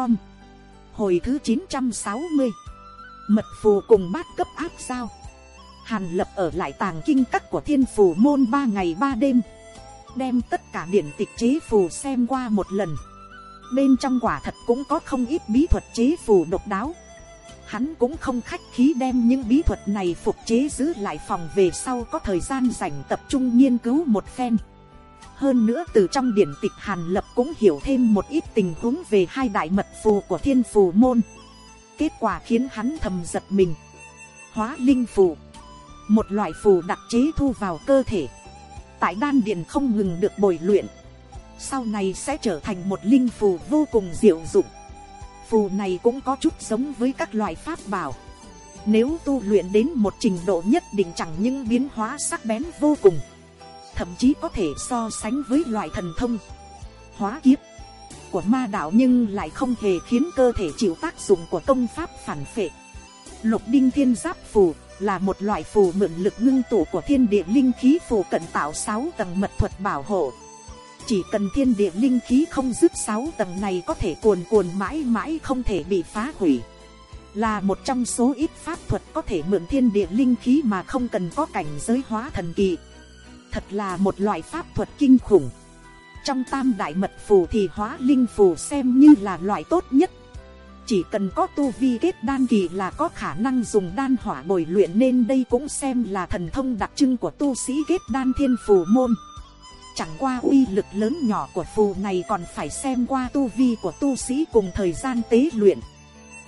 con hồi thứ chín trăm sáu mươi, mật phù cùng bát cấp áp sao hàn lập ở lại tàng kinh các của thiên phù môn ba ngày ba đêm. Đem tất cả điển tịch chế phù xem qua một lần. Bên trong quả thật cũng có không ít bí thuật chế phù độc đáo. Hắn cũng không khách khí đem những bí thuật này phục chế giữ lại phòng về sau có thời gian dành tập trung nghiên cứu một phen hơn nữa từ trong điển tịch hàn lập cũng hiểu thêm một ít tình huống về hai đại mật phù của thiên phù môn. Kết quả khiến hắn thầm giật mình. Hóa linh phù. Một loại phù đặc chế thu vào cơ thể. Tại đan điện không ngừng được bồi luyện. Sau này sẽ trở thành một linh phù vô cùng diệu dụng. Phù này cũng có chút giống với các loại pháp bảo. Nếu tu luyện đến một trình độ nhất định chẳng những biến hóa sắc bén vô cùng thậm chí có thể so sánh với loại thần thông, hóa kiếp của ma đạo nhưng lại không hề khiến cơ thể chịu tác dụng của công pháp phản phệ. Lục đinh thiên giáp phù là một loại phù mượn lực ngưng tụ của thiên địa linh khí phù cận tạo sáu tầng mật thuật bảo hộ. Chỉ cần thiên địa linh khí không dứt sáu tầng này có thể cuồn cuồn mãi mãi không thể bị phá hủy. Là một trong số ít pháp thuật có thể mượn thiên địa linh khí mà không cần có cảnh giới hóa thần kỳ thật là một loại pháp thuật kinh khủng. Trong tam đại mật phù thì hóa linh phù xem như là loại tốt nhất. Chỉ cần có tu vi kết đan kỳ là có khả năng dùng đan hỏa bồi luyện nên đây cũng xem là thần thông đặc trưng của tu sĩ kết đan thiên phù môn. Chẳng qua uy lực lớn nhỏ của phù này còn phải xem qua tu vi của tu sĩ cùng thời gian tế luyện.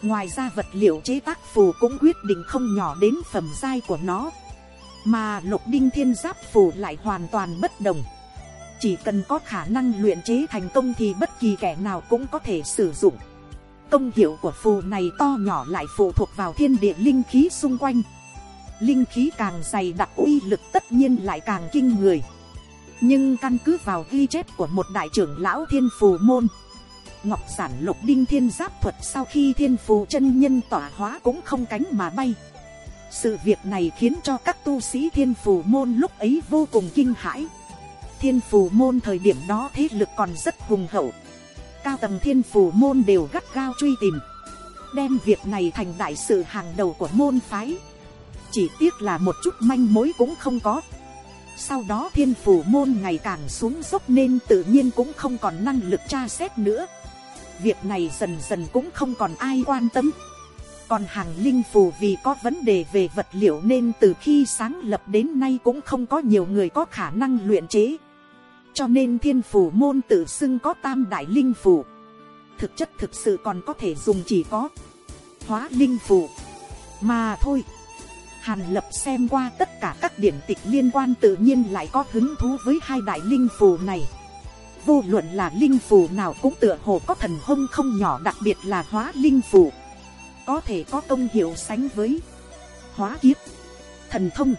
Ngoài ra vật liệu chế tác phù cũng quyết định không nhỏ đến phẩm giai của nó mà lục đinh thiên giáp phù lại hoàn toàn bất đồng. Chỉ cần có khả năng luyện chế thành công thì bất kỳ kẻ nào cũng có thể sử dụng. Công hiệu của phù này to nhỏ lại phụ thuộc vào thiên địa linh khí xung quanh. Linh khí càng dày đặc uy lực tất nhiên lại càng kinh người. Nhưng căn cứ vào ghi chép của một đại trưởng lão thiên phù môn, ngọc giản lục đinh thiên giáp thuật sau khi thiên phù chân nhân tỏa hóa cũng không cánh mà bay sự việc này khiến cho các tu sĩ thiên phù môn lúc ấy vô cùng kinh hãi. Thiên phù môn thời điểm đó thế lực còn rất hùng hậu. Cao tầng thiên phù môn đều gắt gao truy tìm. Đem việc này thành đại sự hàng đầu của môn phái. Chỉ tiếc là một chút manh mối cũng không có. Sau đó thiên phù môn ngày càng xuống dốc nên tự nhiên cũng không còn năng lực tra xét nữa. Việc này dần dần cũng không còn ai quan tâm còn hàng linh phù vì có vấn đề về vật liệu nên từ khi sáng lập đến nay cũng không có nhiều người có khả năng luyện chế. Cho nên thiên phù môn tự xưng có tam đại linh phù. Thực chất thực sự còn có thể dùng chỉ có hóa linh phù. Mà thôi, hàn lập xem qua tất cả các điển tịch liên quan tự nhiên lại có hứng thú với hai đại linh phù này. Vô luận là linh phù nào cũng tựa hồ có thần hông không nhỏ đặc biệt là hóa linh phù có thể có công hiệu sánh với hóa kiếp, thần thông.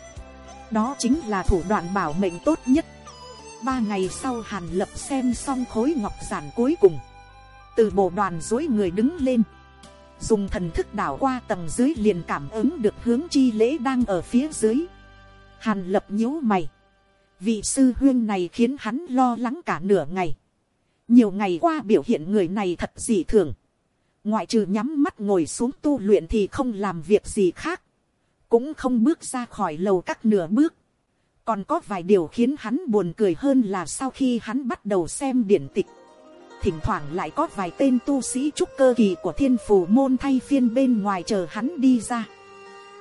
Đó chính là thủ đoạn bảo mệnh tốt nhất. Ba ngày sau hàn lập xem xong khối ngọc giản cuối cùng. Từ bộ đoàn dối người đứng lên. Dùng thần thức đảo qua tầng dưới liền cảm ứng được hướng chi lễ đang ở phía dưới. Hàn lập nhíu mày. Vị sư huyên này khiến hắn lo lắng cả nửa ngày. Nhiều ngày qua biểu hiện người này thật dị thường ngoại trừ nhắm mắt ngồi xuống tu luyện thì không làm việc gì khác. Cũng không bước ra khỏi lầu các nửa bước. Còn có vài điều khiến hắn buồn cười hơn là sau khi hắn bắt đầu xem điển tịch. Thỉnh thoảng lại có vài tên tu sĩ trúc cơ kỳ của thiên phù môn thay phiên bên ngoài chờ hắn đi ra.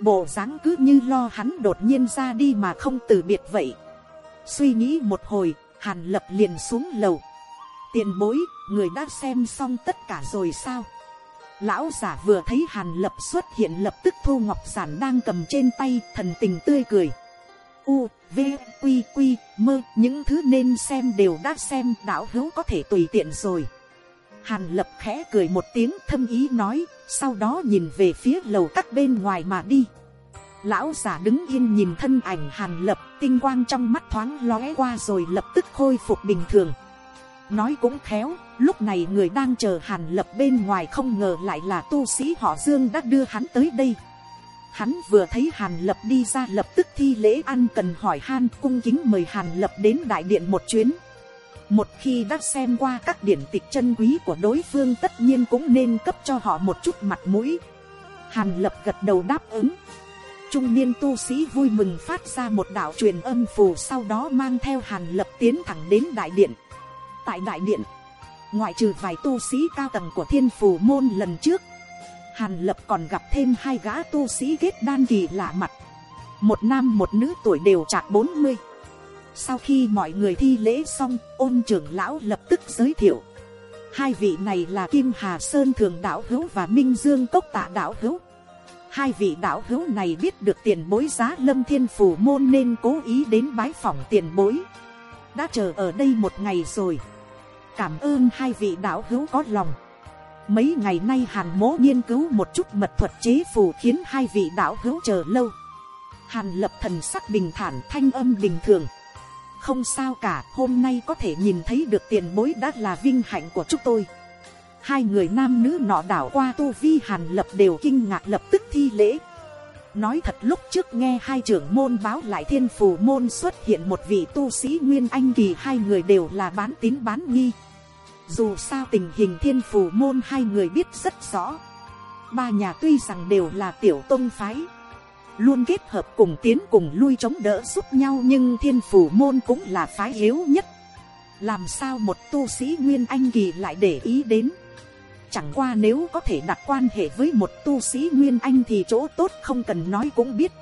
Bộ dáng cứ như lo hắn đột nhiên ra đi mà không từ biệt vậy. Suy nghĩ một hồi, hàn lập liền xuống lầu. Tiền bối, người đã xem xong tất cả rồi sao? Lão giả vừa thấy hàn lập xuất hiện lập tức thu ngọc giản đang cầm trên tay thần tình tươi cười. U, v, q q mơ những thứ nên xem đều đã xem, đạo hữu có thể tùy tiện rồi. Hàn lập khẽ cười một tiếng thâm ý nói, sau đó nhìn về phía lầu các bên ngoài mà đi. Lão giả đứng yên nhìn thân ảnh hàn lập, tinh quang trong mắt thoáng lóe qua rồi lập tức khôi phục bình thường nói cũng khéo, lúc này người đang chờ hàn lập bên ngoài không ngờ lại là tu sĩ họ dương đã đưa hắn tới đây. Hắn vừa thấy Hàn Lập đi ra lập tức thi lễ ăn cần hỏi han cung kính mời Hàn Lập đến đại điện một chuyến. một khi đã xem qua các điển tịch chân quý của đối phương tất nhiên cũng nên cấp cho họ một chút mặt mũi. Hàn lập gật đầu đáp ứng. Trung niên tu sĩ vui mừng phát ra một đạo truyền âm phù sau đó mang theo hàn lập tiến thẳng đến đại điện tại đại điện. Ngoại trừ vài tu sĩ cao tầng của thiên phù môn lần trước, hàn lập còn gặp thêm hai gã tu sĩ kết đan kỳ lạ mặt. Một nam một nữ tuổi đều chạc bốn mươi. Sau khi mọi người thi lễ xong, ôn trưởng lão lập tức giới thiệu. Hai vị này là kim hà sơn thường đạo hữu và minh dương cốc tạ đạo hữu. Hai vị đạo hữu này biết được tiền bối giá lâm thiên phủ môn nên cố ý đến bái phỏng tiền bối. Đã chờ ở đây một ngày rồi cảm ơn hai vị đạo hữu có lòng. Mấy ngày nay hàn mố nghiên cứu một chút mật thuật chế phù khiến hai vị đạo hữu chờ lâu. Hàn lập thần sắc bình thản, thanh âm bình thường. Không sao cả, hôm nay có thể nhìn thấy được tiền bối đã là vinh hạnh của chúng tôi. Hai người nam nữ nọ đảo qua tu vi hàn lập đều kinh ngạc lập tức thi lễ nói thật lúc trước nghe hai trưởng môn báo lại thiên phù môn xuất hiện một vị tu sĩ nguyên anh kỳ, hai người đều là bán tín bán nghi. Dù sao tình hình thiên phù môn hai người biết rất rõ. Ba nhà tuy rằng đều là tiểu tông phái, luôn kết hợp cùng tiến cùng lui chống đỡ giúp nhau, nhưng thiên phủ môn cũng là phái yếu nhất. Làm sao một tu sĩ nguyên anh kỳ lại để ý đến? Chẳng qua nếu có thể đặt quan hệ với một tu sĩ nguyên anh thì chỗ tốt không cần nói cũng biết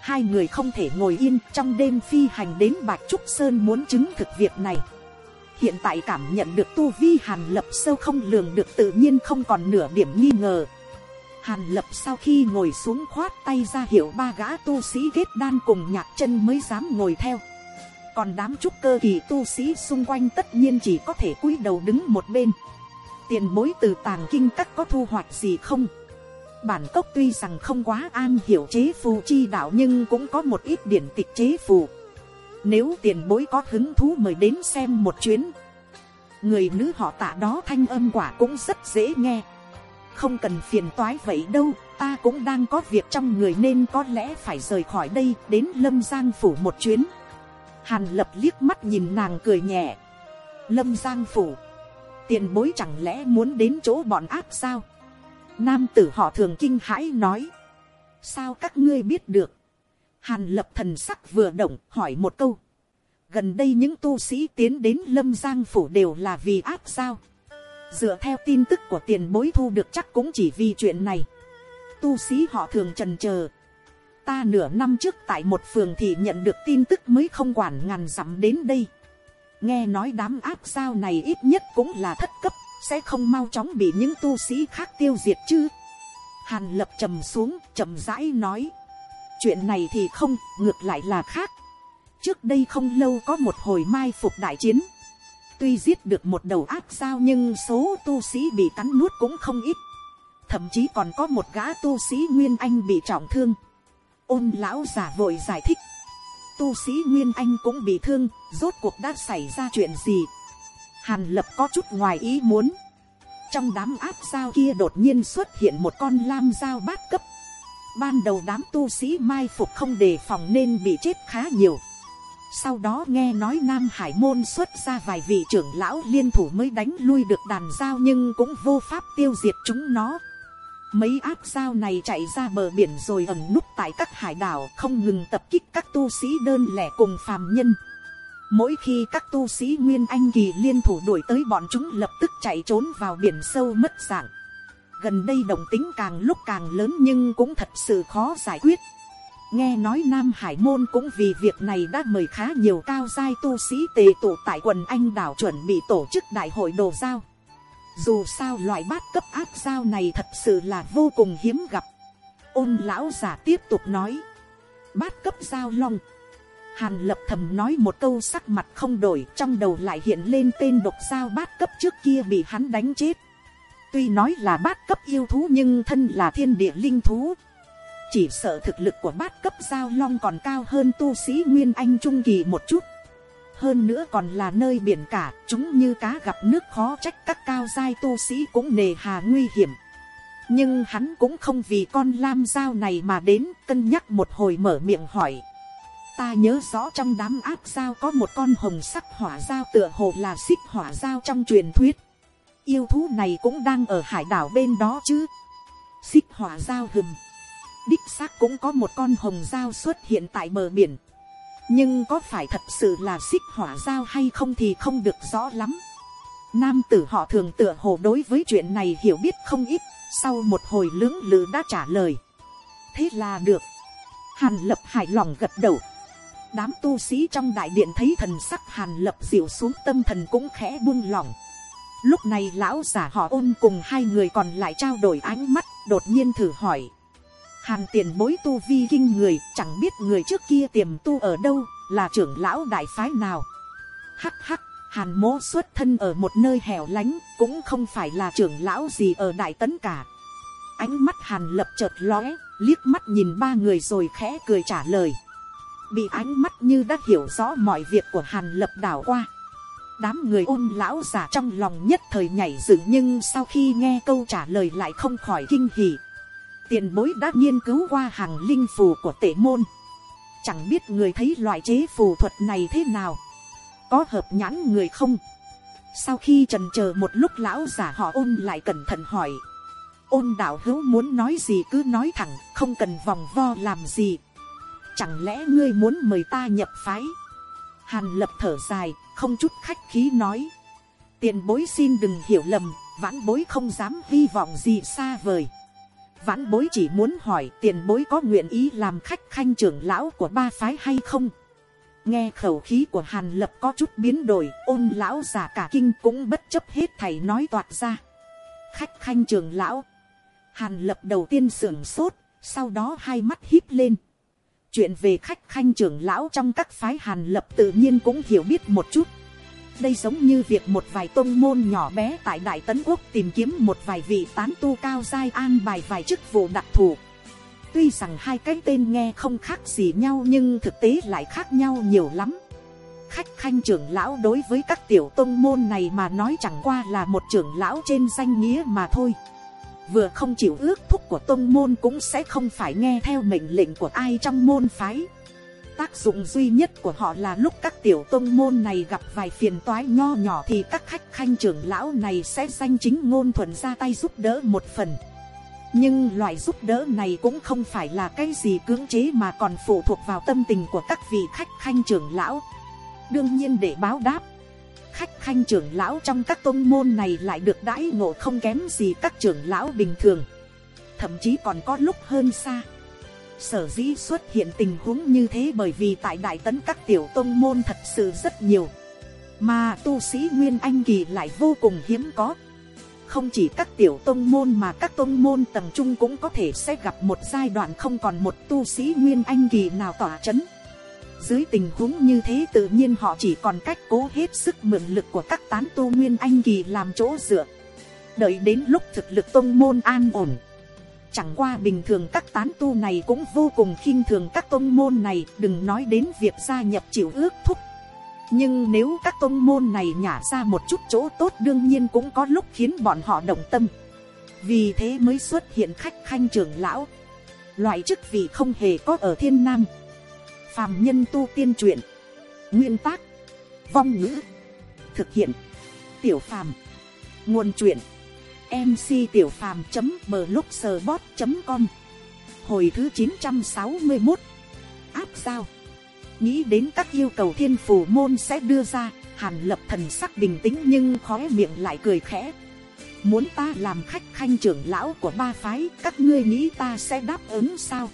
hai người không thể ngồi yên, trong đêm phi hành đến bạch trúc sơn muốn chứng thực việc này hiện tại cảm nhận được tu vi hàn lập sâu không lường được tự nhiên không còn nửa điểm nghi ngờ Hàn lập sau khi ngồi xuống khoát tay ra hiệu ba gã tu sĩ ghét đan cùng nhạc chân mới dám ngồi theo. Còn đám trúc cơ kỳ tu sĩ xung quanh tất nhiên chỉ có thể cúi đầu đứng một bên. Tiền bối từ tàng kinh các có thu hoạch gì không? Bản cốc tuy rằng không quá an hiểu chế phù chi đạo nhưng cũng có một ít điển tịch chế phù. Nếu tiền bối có hứng thú mời đến xem một chuyến. Người nữ họ tạ đó thanh âm quả cũng rất dễ nghe không cần phiền toái vậy đâu, ta cũng đang có việc trong người nên có lẽ phải rời khỏi đây đến lâm giang phủ một chuyến hàn lập liếc mắt nhìn nàng cười nhẹ lâm giang phủ tiền bối chẳng lẽ muốn đến chỗ bọn áp sao? Nam tử họ thường kinh hãi nói. Sao các ngươi biết được? Hàn lập thần sắc vừa động, hỏi một câu. Gần đây những tu sĩ tiến đến lâm giang phủ đều là vì áp sao? Dựa theo tin tức của tiền bối thu được chắc cũng chỉ vì chuyện này. Tu sĩ họ thường trần chờ ta nửa năm trước tại một phường thì nhận được tin tức mới không quản ngàn dặm đến đây nghe nói đám áp sao này ít nhất cũng là thất cấp, sẽ không mau chóng bị những tu sĩ khác tiêu diệt chứ hàn lập trầm xuống, chậm rãi nói chuyện này thì không, ngược lại là khác trước đây không lâu có một hồi mai phục đại chiến Tuy giết được một đầu ác sao nhưng số tu sĩ bị cắn nuốt cũng không ít. Thậm chí còn có một gã tu sĩ Nguyên Anh bị trọng thương. Ôn lão giả vội giải thích. Tu sĩ Nguyên Anh cũng bị thương, rốt cuộc đã xảy ra chuyện gì? Hàn lập có chút ngoài ý muốn. Trong đám áp sao kia đột nhiên xuất hiện một con lam dao bát cấp. Ban đầu đám tu sĩ mai phục không đề phòng nên bị chết khá nhiều sau đó nghe nói Nam Hải môn xuất ra vài vị trưởng lão liên thủ mới đánh lui được đàn dao nhưng cũng vô pháp tiêu diệt chúng nó. Mấy áp sao này chạy ra bờ biển rồi ẩn núp tại các hải đảo, không ngừng tập kích các tu sĩ đơn lẻ cùng phàm nhân. Mỗi khi các tu sĩ Nguyên Anh Kỳ liên thủ đuổi tới bọn chúng lập tức chạy trốn vào biển sâu mất dạng. Gần đây đồng tính càng lúc càng lớn nhưng cũng thật sự khó giải quyết. Nghe nói Nam Hải Môn cũng vì việc này đã mời khá nhiều cao giai tu sĩ tề tụ tại quần Anh đảo chuẩn bị tổ chức đại hội đồ giao. Dù sao loại bát cấp áp dao này thật sự là vô cùng hiếm gặp. Ôn lão giả tiếp tục nói. Bát cấp dao long. Hàn lập thầm nói một câu sắc mặt không đổi, trong đầu lại hiện lên tên độc dao bát cấp trước kia bị hắn đánh chết. Tuy nói là bát cấp yêu thú nhưng thân là thiên địa linh thú chỉ sợ thực lực của bát cấp giao long còn cao hơn tu sĩ nguyên anh trung kỳ một chút hơn nữa còn là nơi biển cả, chúng như cá gặp nước khó trách các cao giai tu sĩ cũng nề hà nguy hiểm nhưng hắn cũng không vì con lam dao này mà đến, cân nhắc một hồi mở miệng hỏi ta nhớ rõ trong đám áp sao có một con hồng sắc hỏa dao tựa hồ là xích hỏa dao trong truyền thuyết. Yêu thú này cũng đang ở hải đảo bên đó chứ. Xích hỏa dao hừm. Đích xác cũng có một con hồng dao xuất hiện tại bờ biển. Nhưng có phải thật sự là xích hỏa giao hay không thì không được rõ lắm. Nam tử họ thường tựa hồ đối với chuyện này hiểu biết không ít. Sau một hồi lưỡng lự đã trả lời. Thế là được Hàn lập hài lòng gật đầu. Đám tu sĩ trong đại điện thấy thần sắc hàn lập dịu xuống tâm thần cũng khẽ buông lỏng. Lúc này lão giả họ ôn cùng hai người còn lại trao đổi ánh mắt, đột nhiên thử hỏi. Hàn tiền bối tu vi kinh người, chẳng biết người trước kia tiềm tu ở đâu, là trưởng lão đại phái nào. Hắc hắc, hàn mố xuất thân ở một nơi hẻo lánh, cũng không phải là trưởng lão gì ở đại tấn cả. Ánh mắt hàn lập chợt lóe, liếc mắt nhìn ba người rồi khẽ cười trả lời. Bị ánh mắt như đã hiểu rõ mọi việc của hàn lập đảo qua. Đám người ôn lão giả trong lòng nhất thời nhảy dựng nhưng sau khi nghe câu trả lời lại không khỏi kinh hỉ. Tiền bối đã nghiên cứu qua hàng linh phù của tể môn. Chẳng biết người thấy loại chế phù thuật này thế nào. Có hợp nhãn người không? Sau khi trần chờ một lúc lão giả họ ôn lại cẩn thận hỏi ôn đạo hữu muốn nói gì cứ nói thẳng, không cần vòng vo làm gì chẳng lẽ ngươi muốn mời ta nhập phái hàn lập thở dài, không chút khách khí nói tiền bối xin đừng hiểu lầm, vãn bối không dám hy vọng gì xa vời vãn bối chỉ muốn hỏi tiền bối có nguyện ý làm khách khanh trưởng lão của ba phái hay không nghe khẩu khí của hàn lập có chút biến đổi ôn lão già cả kinh cũng bất chấp hết thầy nói toạc ra khách khanh trưởng lão Hàn lập đầu tiên sưởng sốt, sau đó hai mắt híp lên. Chuyện về khách khanh trưởng lão trong các phái hàn lập tự nhiên cũng hiểu biết một chút. Đây giống như việc một vài tôn môn nhỏ bé tại Đại Tấn Quốc tìm kiếm một vài vị tán tu cao giai an bài vài chức vụ đặc thù. Tuy rằng hai cái tên nghe không khác gì nhau nhưng thực tế lại khác nhau nhiều lắm. Khách khanh trưởng lão đối với các tiểu tôn môn này mà nói chẳng qua là một trưởng lão trên danh nghĩa mà thôi vừa không chịu ước thúc của tôn môn cũng sẽ không phải nghe theo mệnh lệnh của ai trong môn phái. Tác dụng duy nhất của họ là lúc các tiểu tôn môn này gặp vài phiền toái nho nhỏ thì các khách khanh trưởng lão này sẽ danh chính ngôn thuận ra tay giúp đỡ một phần. Nhưng loại giúp đỡ này cũng không phải là cái gì cưỡng chế mà còn phụ thuộc vào tâm tình của các vị khách khanh trưởng lão. Đương nhiên để báo đáp, khách khanh trưởng lão trong các tôn môn này lại được đãi ngộ không kém gì các trưởng lão bình thường. Thậm chí còn có lúc hơn xa. Sở dĩ xuất hiện tình huống như thế bởi vì tại Đại Tấn các tiểu tôn môn thật sự rất nhiều. Mà tu sĩ Nguyên Anh Kỳ lại vô cùng hiếm có. Không chỉ các tiểu tôn môn mà các tôn môn tầng trung cũng có thể sẽ gặp một giai đoạn không còn một tu sĩ Nguyên Anh Kỳ nào tỏa chấn. Dưới tình huống như thế tự nhiên họ chỉ còn cách cố hết sức mượn lực của các tán tu nguyên anh kỳ làm chỗ dựa. Đợi đến lúc thực lực tông môn an ổn. Chẳng qua bình thường các tán tu này cũng vô cùng khinh thường các tông môn này, đừng nói đến việc gia nhập chịu ước thúc. Nhưng nếu các tông môn này nhả ra một chút chỗ tốt đương nhiên cũng có lúc khiến bọn họ động tâm. Vì thế mới xuất hiện khách khanh trưởng lão. Loại chức vị không hề có ở thiên nam. Phàm nhân tu tiên truyện. Nguyên tác. Vong ngữ. Thực hiện. Tiểu phàm. Nguồn truyện mc tiểu phàm blogspot com. Hồi thứ chín trăm sáu mươi một áp sao? Nghĩ đến các yêu cầu thiên phủ môn sẽ đưa ra, hàn lập thần sắc bình tĩnh nhưng khóe miệng lại cười khẽ. Muốn ta làm khách khanh trưởng lão của ba phái, các ngươi nghĩ ta sẽ đáp ứng sao?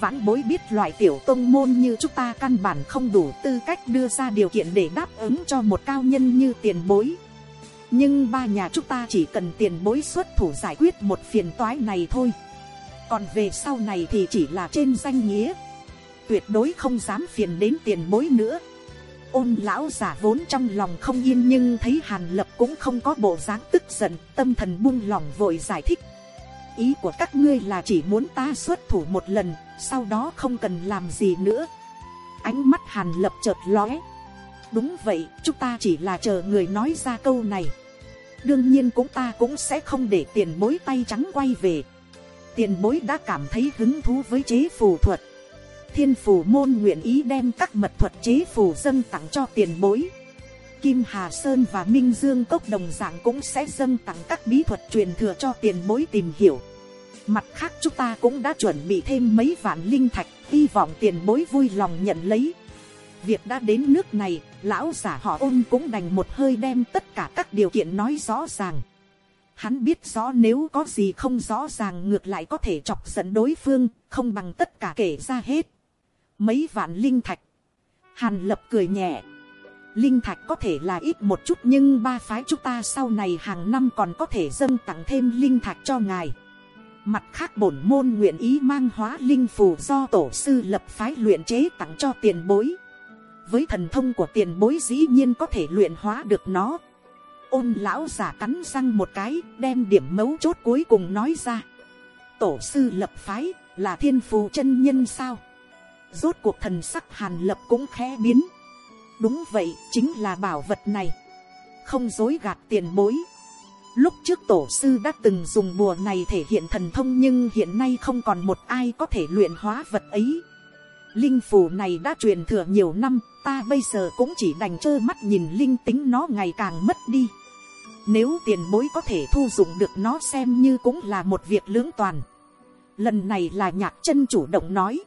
Vãn bối biết loại tiểu tông môn như chúng ta căn bản không đủ tư cách đưa ra điều kiện để đáp ứng cho một cao nhân như tiền bối. Nhưng ba nhà chúng ta chỉ cần tiền bối xuất thủ giải quyết một phiền toái này thôi. Còn về sau này thì chỉ là trên danh nghĩa. Tuyệt đối không dám phiền đến tiền bối nữa. Ôn lão giả vốn trong lòng không yên nhưng thấy hàn lập cũng không có bộ dáng tức giận, tâm thần buông lòng vội giải thích ý của các ngươi là chỉ muốn ta xuất thủ một lần sau đó không cần làm gì nữa ánh mắt hàn lập chợt lóe đúng vậy chúng ta chỉ là chờ người nói ra câu này đương nhiên cũng ta cũng sẽ không để tiền bối tay trắng quay về tiền bối đã cảm thấy hứng thú với chế phù thuật thiên phù môn nguyện ý đem các mật thuật chế phù dâng tặng cho tiền bối. Kim Hà Sơn và Minh Dương Cốc đồng dạng cũng sẽ dâng tặng các bí thuật truyền thừa cho tiền bối tìm hiểu. Mặt khác chúng ta cũng đã chuẩn bị thêm mấy vạn linh thạch, hy vọng tiền bối vui lòng nhận lấy. Việc đã đến nước này, lão giả họ ôn cũng đành một hơi đem tất cả các điều kiện nói rõ ràng. Hắn biết rõ nếu có gì không rõ ràng ngược lại có thể chọc giận đối phương, không bằng tất cả kể ra hết. Mấy vạn linh thạch. Hàn lập cười nhẹ. Linh thạch có thể là ít một chút nhưng ba phái chúng ta sau này hàng năm còn có thể dâng tặng thêm linh thạch cho ngài. Mặt khác bổn môn nguyện ý mang hóa linh phù do tổ sư lập phái luyện chế tặng cho tiền bối. Với thần thông của tiền bối dĩ nhiên có thể luyện hóa được nó. Ôn lão giả cắn răng một cái, đem điểm mấu chốt cuối cùng nói ra. Tổ sư lập phái, là thiên phù chân nhân sao? Rốt cuộc thần sắc hàn lập cũng khẽ biến đúng vậy, chính là bảo vật này không dối gạt tiền bối lúc trước tổ sư đã từng dùng bùa này thể hiện thần thông nhưng hiện nay không còn một ai có thể luyện hóa vật ấy linh phù này đã truyền thừa nhiều năm, ta bây giờ cũng chỉ đành trơ mắt nhìn linh tính nó ngày càng mất đi nếu tiền bối có thể thu dụng được nó xem như cũng là một việc lưỡng toàn lần này là nhạc chân chủ động nói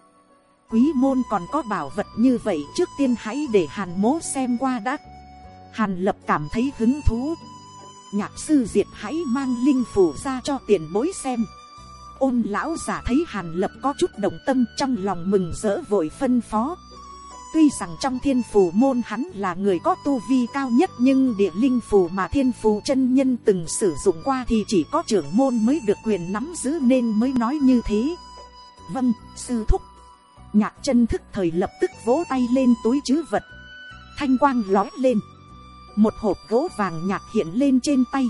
quý môn còn có bảo vật như vậy trước tiên hãy để hàn mố xem qua đã. Hàn lập cảm thấy hứng thú. Nhạc sư diệt hãy mang linh phủ ra cho tiền bối xem. Ôn lão giả thấy hàn lập có chút đồng tâm trong lòng mừng rỡ vội phân phó. Tuy rằng trong thiên phù môn hắn là người có tu vi cao nhất nhưng địa linh phù mà thiên phù chân nhân từng sử dụng qua thì chỉ có trưởng môn mới được quyền nắm giữ nên mới nói như thế. Vâng, sư thúc. Nhạc chân thức thời lập tức vỗ tay lên túi chứ vật. Thanh quang lói lên. Một hộp gỗ vàng nhạc hiện lên trên tay.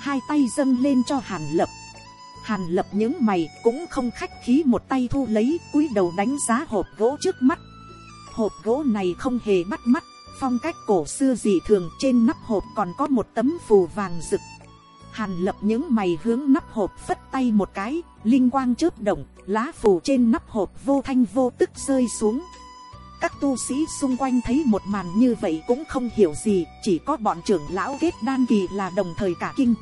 Hai tay dâng lên cho hàn lập hàn lập những mày cũng không khách khí một tay thu lấy cúi đầu đánh giá hộp gỗ trước mắt hộp gỗ này không hề bắt mắt phong cách cổ xưa dị thường trên nắp hộp còn có một tấm phù vàng rực Hàn lập những mày hướng nắp hộp phất tay một cái, linh quang chớp động, lá phù trên nắp hộp vô thanh vô tức rơi xuống. Các tu sĩ xung quanh thấy một màn như vậy cũng không hiểu gì, chỉ có bọn trưởng lão kết đan kỳ là đồng thời cả kinh.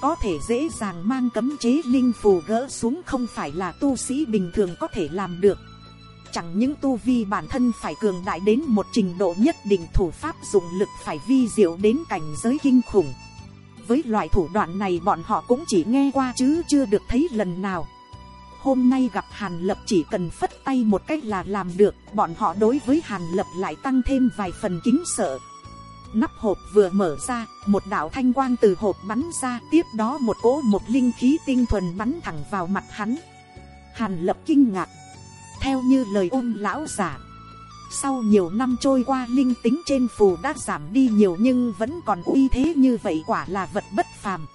Có thể dễ dàng mang cấm chế linh phù gỡ xuống không phải là tu sĩ bình thường có thể làm được. Chẳng những tu vi bản thân phải cường đại đến một trình độ nhất định thủ pháp dùng lực phải vi diệu đến cảnh giới kinh khủng với loại thủ đoạn này bọn họ cũng chỉ nghe qua chứ chưa được thấy lần nào. Hôm nay gặp Hàn Lập chỉ cần phất tay một cách là làm được, bọn họ đối với Hàn Lập lại tăng thêm vài phần kính sợ. Nắp hộp vừa mở ra, một đạo thanh quang từ hộp bắn ra, tiếp đó một cỗ một linh khí tinh thuần bắn thẳng vào mặt hắn. Hàn Lập kinh ngạc. Theo như lời ôn lão giả, sau nhiều năm trôi qua linh tính trên phù đã giảm đi nhiều nhưng vẫn còn uy thế như vậy quả là vật bất phàm.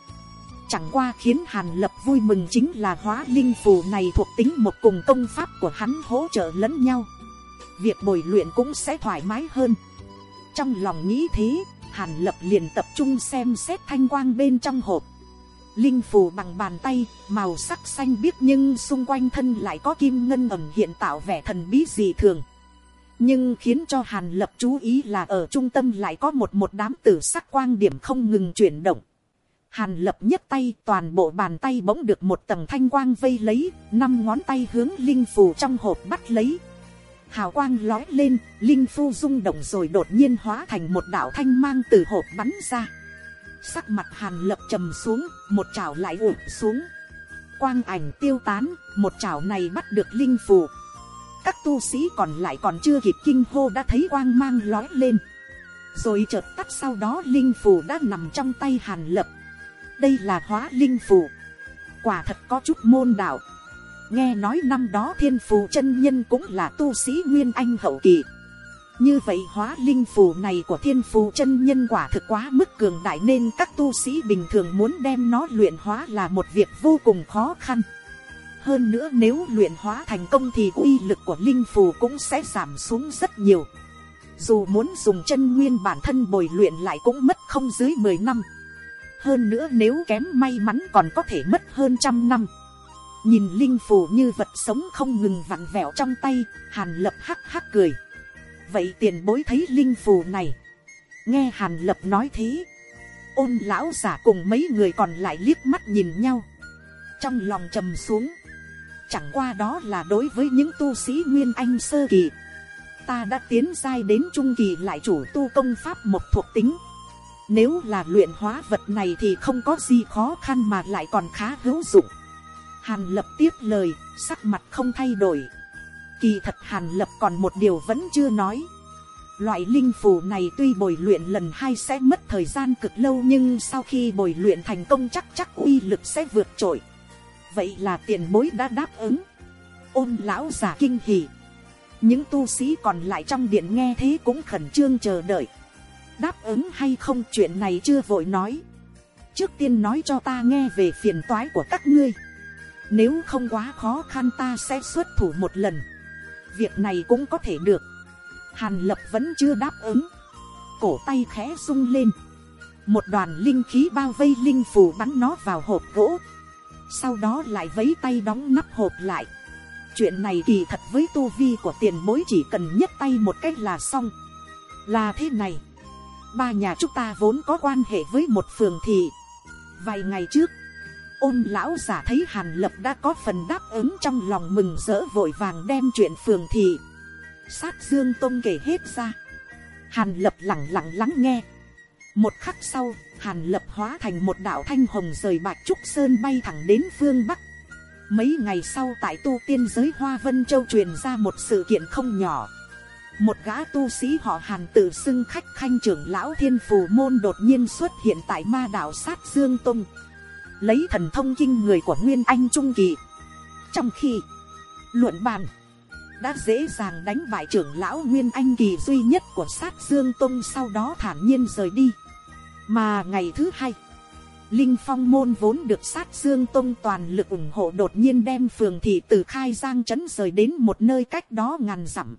Chẳng qua khiến Hàn Lập vui mừng chính là hóa linh phù này thuộc tính một cùng công pháp của hắn hỗ trợ lẫn nhau. Việc bồi luyện cũng sẽ thoải mái hơn. Trong lòng nghĩ thế, Hàn Lập liền tập trung xem xét thanh quang bên trong hộp. Linh phù bằng bàn tay, màu sắc xanh biếc nhưng xung quanh thân lại có kim ngân ẩm hiện tạo vẻ thần bí dị thường nhưng khiến cho hàn lập chú ý là ở trung tâm lại có một một đám tử sắc quang điểm không ngừng chuyển động. Hàn lập nhấc tay toàn bộ bàn tay bỗng được một tầng thanh quang vây lấy, năm ngón tay hướng linh phù trong hộp bắt lấy. Hào quang lói lên, linh phu rung động rồi đột nhiên hóa thành một đạo thanh mang từ hộp bắn ra. Sắc mặt hàn lập trầm xuống, một chảo lại ụp xuống. Quang ảnh tiêu tán, một chảo này bắt được linh phù các tu sĩ còn lại còn chưa kịp kinh hô đã thấy quang mang lói lên. Rồi chợt tắt sau đó linh phù đã nằm trong tay hàn lập. Đây là hóa linh phù quả thật có chút môn đạo nghe nói năm đó thiên phù chân nhân cũng là tu sĩ nguyên anh hậu kỳ như vậy hóa linh phù này của thiên phù chân nhân quả thực quá mức cường đại nên các tu sĩ bình thường muốn đem nó luyện hóa là một việc vô cùng khó khăn hơn nữa nếu luyện hóa thành công thì uy lực của linh phù cũng sẽ giảm xuống rất nhiều. Dù muốn dùng chân nguyên bản thân bồi luyện lại cũng mất không dưới 10 năm. Hơn nữa nếu kém may mắn còn có thể mất hơn trăm năm nhìn linh phù như vật sống không ngừng vặn vẹo trong tay, hàn lập hắc hắc cười. Vậy tiền bối thấy linh phù này. Nghe hàn lập nói thế. Ôn lão giả cùng mấy người còn lại liếc mắt nhìn nhau. Trong lòng trầm xuống. Chẳng qua đó là đối với những tu sĩ nguyên anh sơ kỳ. Ta đã tiến giai đến trung kỳ lại chủ tu công pháp một thuộc tính. Nếu là luyện hóa vật này thì không có gì khó khăn mà lại còn khá hữu dụng hàn lập tiếp lời, sắc mặt không thay đổi kỳ thật hàn lập còn một điều vẫn chưa nói Loại linh phù này tuy bồi luyện lần hai sẽ mất thời gian cực lâu nhưng sau khi bồi luyện thành công chắc chắc uy lực sẽ vượt trội. Vậy là tiền bối đã đáp ứng. Ôn lão giả kinh hỉ. Những tu sĩ còn lại trong điện nghe thế cũng khẩn trương chờ đợi. Đáp ứng hay không chuyện này chưa vội nói. Trước tiên nói cho ta nghe về phiền toái của các ngươi. Nếu không quá khó khăn ta sẽ xuất thủ một lần. Việc này cũng có thể được hàn lập vẫn chưa đáp ứng, cổ tay khẽ rung lên, một đoàn linh khí bao vây linh phù bắn nó vào hộp gỗ, sau đó lại vấy tay đóng nắp hộp lại. chuyện này kỳ thật với tu vi của tiền bối chỉ cần nhấc tay một cách là xong. là thế này, ba nhà chúng ta vốn có quan hệ với một phường thị. vài ngày trước, ôn lão giả thấy hàn lập đã có phần đáp ứng trong lòng mừng rỡ vội vàng đem chuyện phường thị sát dương tôn kể hết ra. Hàn lập lặng lặng lắng nghe. Một khắc sau, hàn lập hóa thành một đạo thanh hồng rời bạch trúc sơn bay thẳng đến phương Bắc. Mấy ngày sau tại tu tiên giới Hoa Vân Châu truyền ra một sự kiện không nhỏ. Một gã tu sĩ họ hàn tự xưng khách khanh trưởng lão thiên phù môn đột nhiên xuất hiện tại ma đảo sát Dương Tông. Lấy thần thông kinh người của Nguyên Anh Trung Kỳ. Trong khi, luận bàn đã dễ dàng đánh bại trưởng lão nguyên anh kỳ duy nhất của sát dương tông sau đó thản nhiên rời đi. Mà ngày thứ hai, linh phong môn vốn được sát dương tông toàn lực ủng hộ đột nhiên đem phường thị từ khai giang trấn rời đến một nơi cách đó ngàn dặm.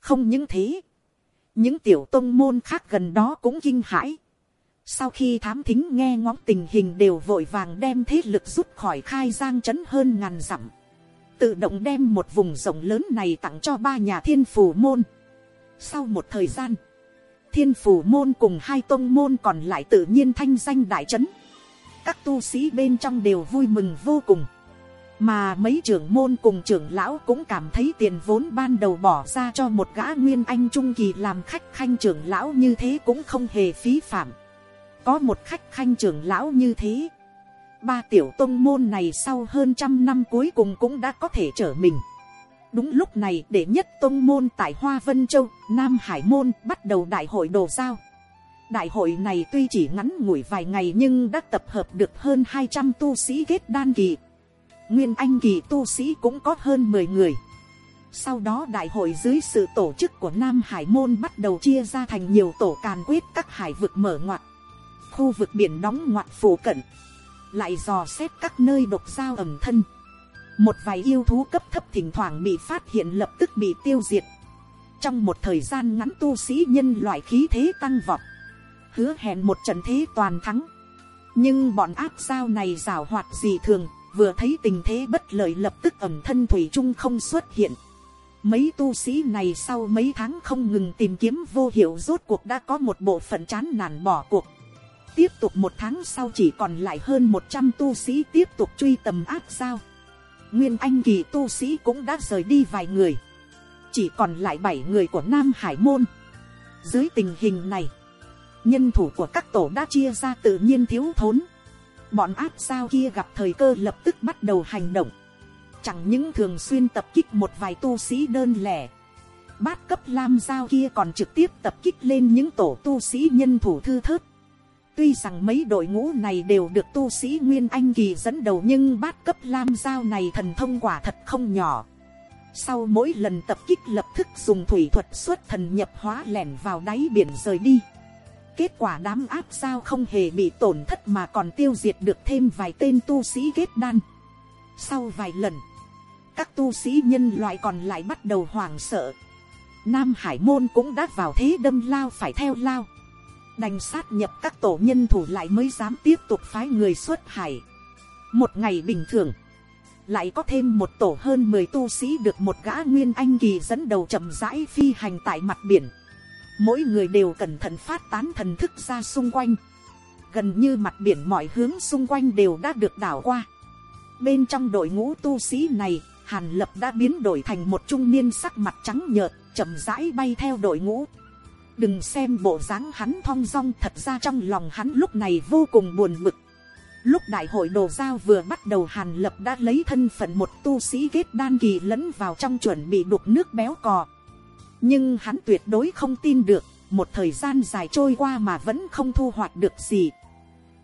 Không những thế, những tiểu tông môn khác gần đó cũng kinh hãi sau khi thám thính nghe ngóng tình hình đều vội vàng đem thế lực rút khỏi khai giang trấn hơn ngàn dặm tự động đem một vùng rộng lớn này tặng cho ba nhà thiên phủ môn. Sau một thời gian, thiên phủ môn cùng hai tôn môn còn lại tự nhiên thanh danh đại trấn. Các tu sĩ bên trong đều vui mừng vô cùng. Mà mấy trưởng môn cùng trưởng lão cũng cảm thấy tiền vốn ban đầu bỏ ra cho một gã nguyên anh trung kỳ làm khách khanh trưởng lão như thế cũng không hề phí phạm. Có một khách khanh trưởng lão như thế ba tiểu tông môn này sau hơn trăm năm cuối cùng cũng đã có thể trở mình. đúng lúc này để nhất tông môn tại hoa vân châu, nam hải môn, bắt đầu đại hội đồ giao. đại hội này tuy chỉ ngắn ngủi vài ngày nhưng đã tập hợp được hơn hai trăm tu sĩ kết đan kỳ. nguyên anh kỳ tu sĩ cũng có hơn mười người. sau đó đại hội dưới sự tổ chức của nam hải môn bắt đầu chia ra thành nhiều tổ càn quyết các hải vực mở ngoặt khu vực biển đóng ngoặt phổ cận lại dò xét các nơi độc giao ẩm thân. Một vài yêu thú cấp thấp thỉnh thoảng bị phát hiện lập tức bị tiêu diệt. Trong một thời gian ngắn tu sĩ nhân loại khí thế tăng vọt. Hứa hẹn một trận thế toàn thắng. Nhưng bọn áp giao này rào hoạt gì thường, vừa thấy tình thế bất lợi lập tức ẩm thân thủy chung không xuất hiện. Mấy tu sĩ này sau mấy tháng không ngừng tìm kiếm vô hiệu rốt cuộc đã có một bộ phận chán nản bỏ cuộc tiếp tục một tháng sau chỉ còn lại hơn một trăm tu sĩ tiếp tục truy tầm áp sao. Nguyên anh kỳ tu sĩ cũng đã rời đi vài người. Chỉ còn lại bảy người của Nam Hải Môn. Dưới tình hình này, nhân thủ của các tổ đã chia ra tự nhiên thiếu thốn. Bọn áp sao kia gặp thời cơ lập tức bắt đầu hành động. Chẳng những thường xuyên tập kích một vài tu sĩ đơn lẻ. Bát cấp lam giao kia còn trực tiếp tập kích lên những tổ tu sĩ nhân thủ thư thớt Tuy rằng mấy đội ngũ này đều được tu sĩ Nguyên Anh Kỳ dẫn đầu nhưng bát cấp lam giao này thần thông quả thật không nhỏ. Sau mỗi lần tập kích lập tức dùng thủy thuật xuất thần nhập hóa lẻn vào đáy biển rời đi. Kết quả đám áp sao không hề bị tổn thất mà còn tiêu diệt được thêm vài tên tu sĩ kết đan. Sau vài lần, các tu sĩ nhân loại còn lại bắt đầu hoảng sợ. Nam Hải Môn cũng đã vào thế đâm lao phải theo lao đành sát nhập các tổ nhân thủ lại mới dám tiếp tục phái người xuất hải. Một ngày bình thường, lại có thêm một tổ hơn mười tu sĩ được một gã nguyên anh kỳ dẫn đầu chậm rãi phi hành tại mặt biển. Mỗi người đều cẩn thận phát tán thần thức ra xung quanh. Gần như mặt biển mọi hướng xung quanh đều đã được đảo qua. Bên trong đội ngũ tu sĩ này, Hàn Lập đã biến đổi thành một trung niên sắc mặt trắng nhợt, chậm rãi bay theo đội ngũ. Đừng xem bộ dáng hắn thong dong thật ra trong lòng hắn lúc này vô cùng buồn bực Lúc đại hội đồ giao vừa bắt đầu Hàn Lập đã lấy thân phận một tu sĩ kết đan kỳ lẫn vào trong chuẩn bị đục nước béo cò. Nhưng hắn tuyệt đối không tin được, một thời gian dài trôi qua mà vẫn không thu hoạch được gì.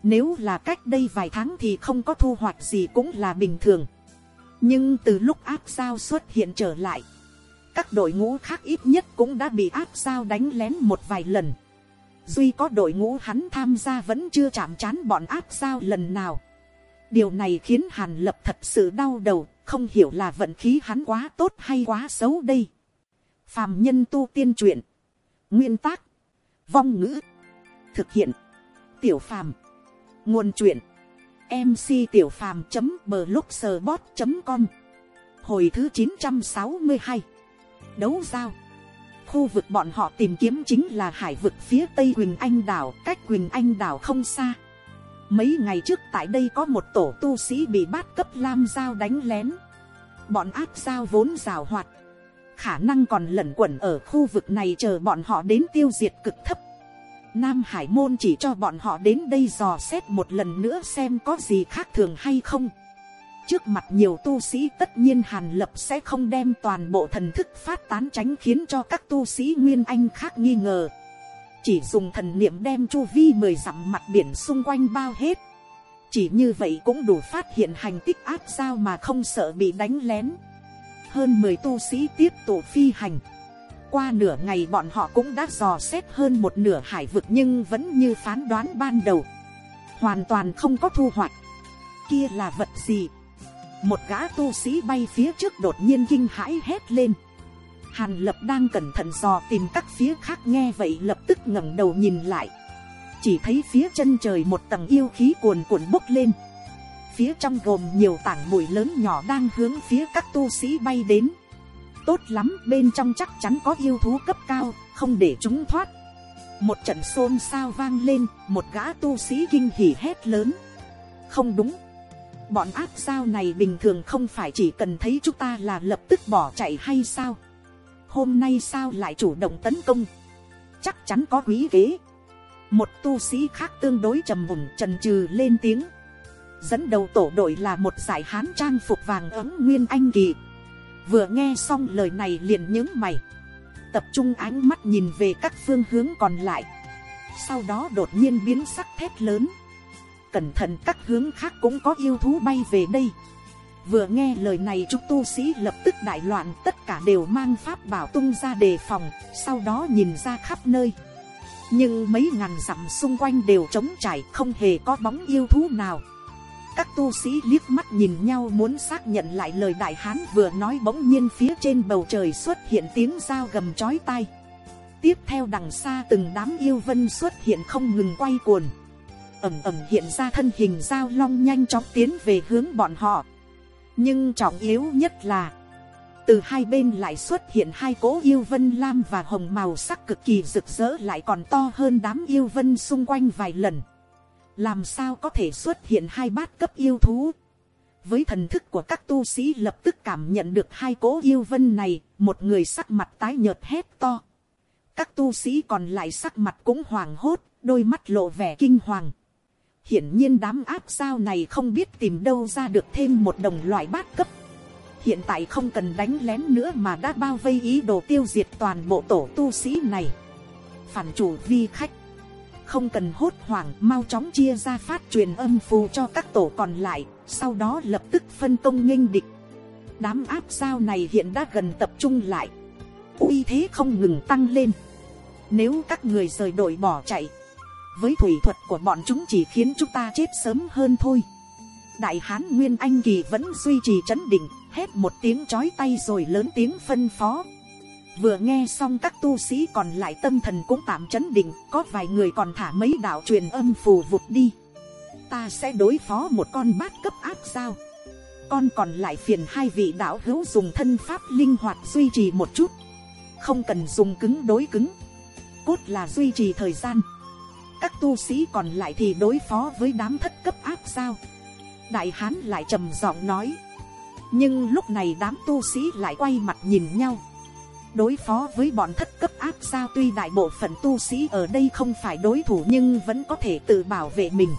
Nếu là cách đây vài tháng thì không có thu hoạch gì cũng là bình thường. Nhưng từ lúc áp sao xuất hiện trở lại, các đội ngũ khác ít nhất cũng đã bị áp sao đánh lén một vài lần. Duy có đội ngũ hắn tham gia vẫn chưa chạm chán bọn áp sao lần nào. điều này khiến hàn lập thật sự đau đầu, không hiểu là vận khí hắn quá tốt hay quá xấu đây. phàm nhân tu tiên truyện, nguyên tác, vong ngữ, thực hiện, tiểu phàm, nguồn truyện, mc tiểu phàm blogspot com. Hồi thứ chín trăm sáu mươi hai đấu giao. Khu vực bọn họ tìm kiếm chính là hải vực phía tây quỳnh anh đảo, cách quỳnh anh đảo không xa. Mấy ngày trước tại đây có một tổ tu sĩ bị bát cấp lam giao đánh lén. Bọn áp giao vốn rào hoạt. Khả năng còn lẩn quẩn ở khu vực này chờ bọn họ đến tiêu diệt cực thấp. Nam hải môn chỉ cho bọn họ đến đây dò xét một lần nữa xem có gì khác thường hay không. Trước mặt nhiều tu sĩ tất nhiên Hàn Lập sẽ không đem toàn bộ thần thức phát tán tránh khiến cho các tu sĩ Nguyên Anh khác nghi ngờ. Chỉ dùng thần niệm đem chu vi mười dặm mặt biển xung quanh bao hết. Chỉ như vậy cũng đủ phát hiện hành tích áp sao mà không sợ bị đánh lén. Hơn 10 tu sĩ tiếp tục phi hành. Qua nửa ngày bọn họ cũng đã dò xét hơn một nửa hải vực nhưng vẫn như phán đoán ban đầu. Hoàn toàn không có thu hoạch. Kia là vật gì? Một gã tu sĩ bay phía trước đột nhiên kinh hãi hét lên. Hàn lập đang cẩn thận dò tìm các phía khác nghe vậy lập tức ngẩng đầu nhìn lại. Chỉ thấy phía chân trời một tầng yêu khí cuồn cuộn bốc lên. Phía trong gồm nhiều tảng bụi lớn nhỏ đang hướng phía các tu sĩ bay đến. Tốt lắm, bên trong chắc chắn có yêu thú cấp cao, không để chúng thoát. Một trận xôn xao vang lên, một gã tu sĩ kinh hỉ hét lớn. Không đúng bọn áp sao này bình thường không phải chỉ cần thấy chúng ta là lập tức bỏ chạy hay sao? Hôm nay sao lại chủ động tấn công? Chắc chắn có quý kế. Một tu sĩ khác tương đối trầm mùng, trần trừ lên tiếng. Dẫn đầu tổ đội là một giải hán trang phục vàng ấm nguyên anh kỳ. Vừa nghe xong lời này liền nhướng mày. Tập trung ánh mắt nhìn về các phương hướng còn lại. Sau đó đột nhiên biến sắc thét lớn cẩn thận, các hướng khác cũng có yêu thú bay về đây. Vừa nghe lời này, chúng tu sĩ lập tức đại loạn, tất cả đều mang pháp bảo tung ra đề phòng, sau đó nhìn ra khắp nơi. Nhưng mấy ngàn dặm xung quanh đều trống trải, không hề có bóng yêu thú nào. Các tu sĩ liếc mắt nhìn nhau muốn xác nhận lại lời đại hán vừa nói bỗng nhiên phía trên bầu trời xuất hiện tiếng dao gầm chói tai. Tiếp theo đằng xa từng đám yêu vân xuất hiện không ngừng quay cuồn ẩm ẩm hiện ra thân hình giao long nhanh chóng tiến về hướng bọn họ. nhưng trọng yếu nhất là, từ hai bên lại xuất hiện hai cỗ yêu vân lam và hồng màu sắc cực kỳ rực rỡ lại còn to hơn đám yêu vân xung quanh vài lần. làm sao có thể xuất hiện hai bát cấp yêu thú. với thần thức của các tu sĩ lập tức cảm nhận được hai cỗ yêu vân này, một người sắc mặt tái nhợt hét to. các tu sĩ còn lại sắc mặt cũng hoàng hốt, đôi mắt lộ vẻ kinh hoàng hiển nhiên đám áp sao này không biết tìm đâu ra được thêm một đồng loại bát cấp. hiện tại không cần đánh lén nữa mà đã bao vây ý đồ tiêu diệt toàn bộ tổ tu sĩ này. phản chủ vi khách, không cần hốt hoảng mau chóng chia ra phát truyền âm phù cho các tổ còn lại, sau đó lập tức phân công nghênh địch. đám áp sao này hiện đã gần tập trung lại, uy thế không ngừng tăng lên. nếu các người rời đội bỏ chạy, với thủy thuật của bọn chúng chỉ khiến chúng ta chết sớm hơn thôi. Đại hán nguyên anh kỳ vẫn duy trì chấn định, hét một tiếng chói tay rồi lớn tiếng phân phó. Vừa nghe xong các tu sĩ còn lại tâm thần cũng tạm chấn định, có vài người còn thả mấy đạo truyền âm phù vụt đi. Ta sẽ đối phó một con bát cấp áp sao con còn lại phiền hai vị đạo hữu dùng thân pháp linh hoạt duy trì một chút. Không cần dùng cứng đối cứng. Cốt là duy trì thời gian các tu sĩ còn lại thì đối phó với đám thất cấp áp sao? Đại hán lại trầm giọng nói. Nhưng lúc này đám tu sĩ lại quay mặt nhìn nhau. Đối phó với bọn thất cấp áp sao tuy đại bộ phận tu sĩ ở đây không phải đối thủ nhưng vẫn có thể tự bảo vệ mình.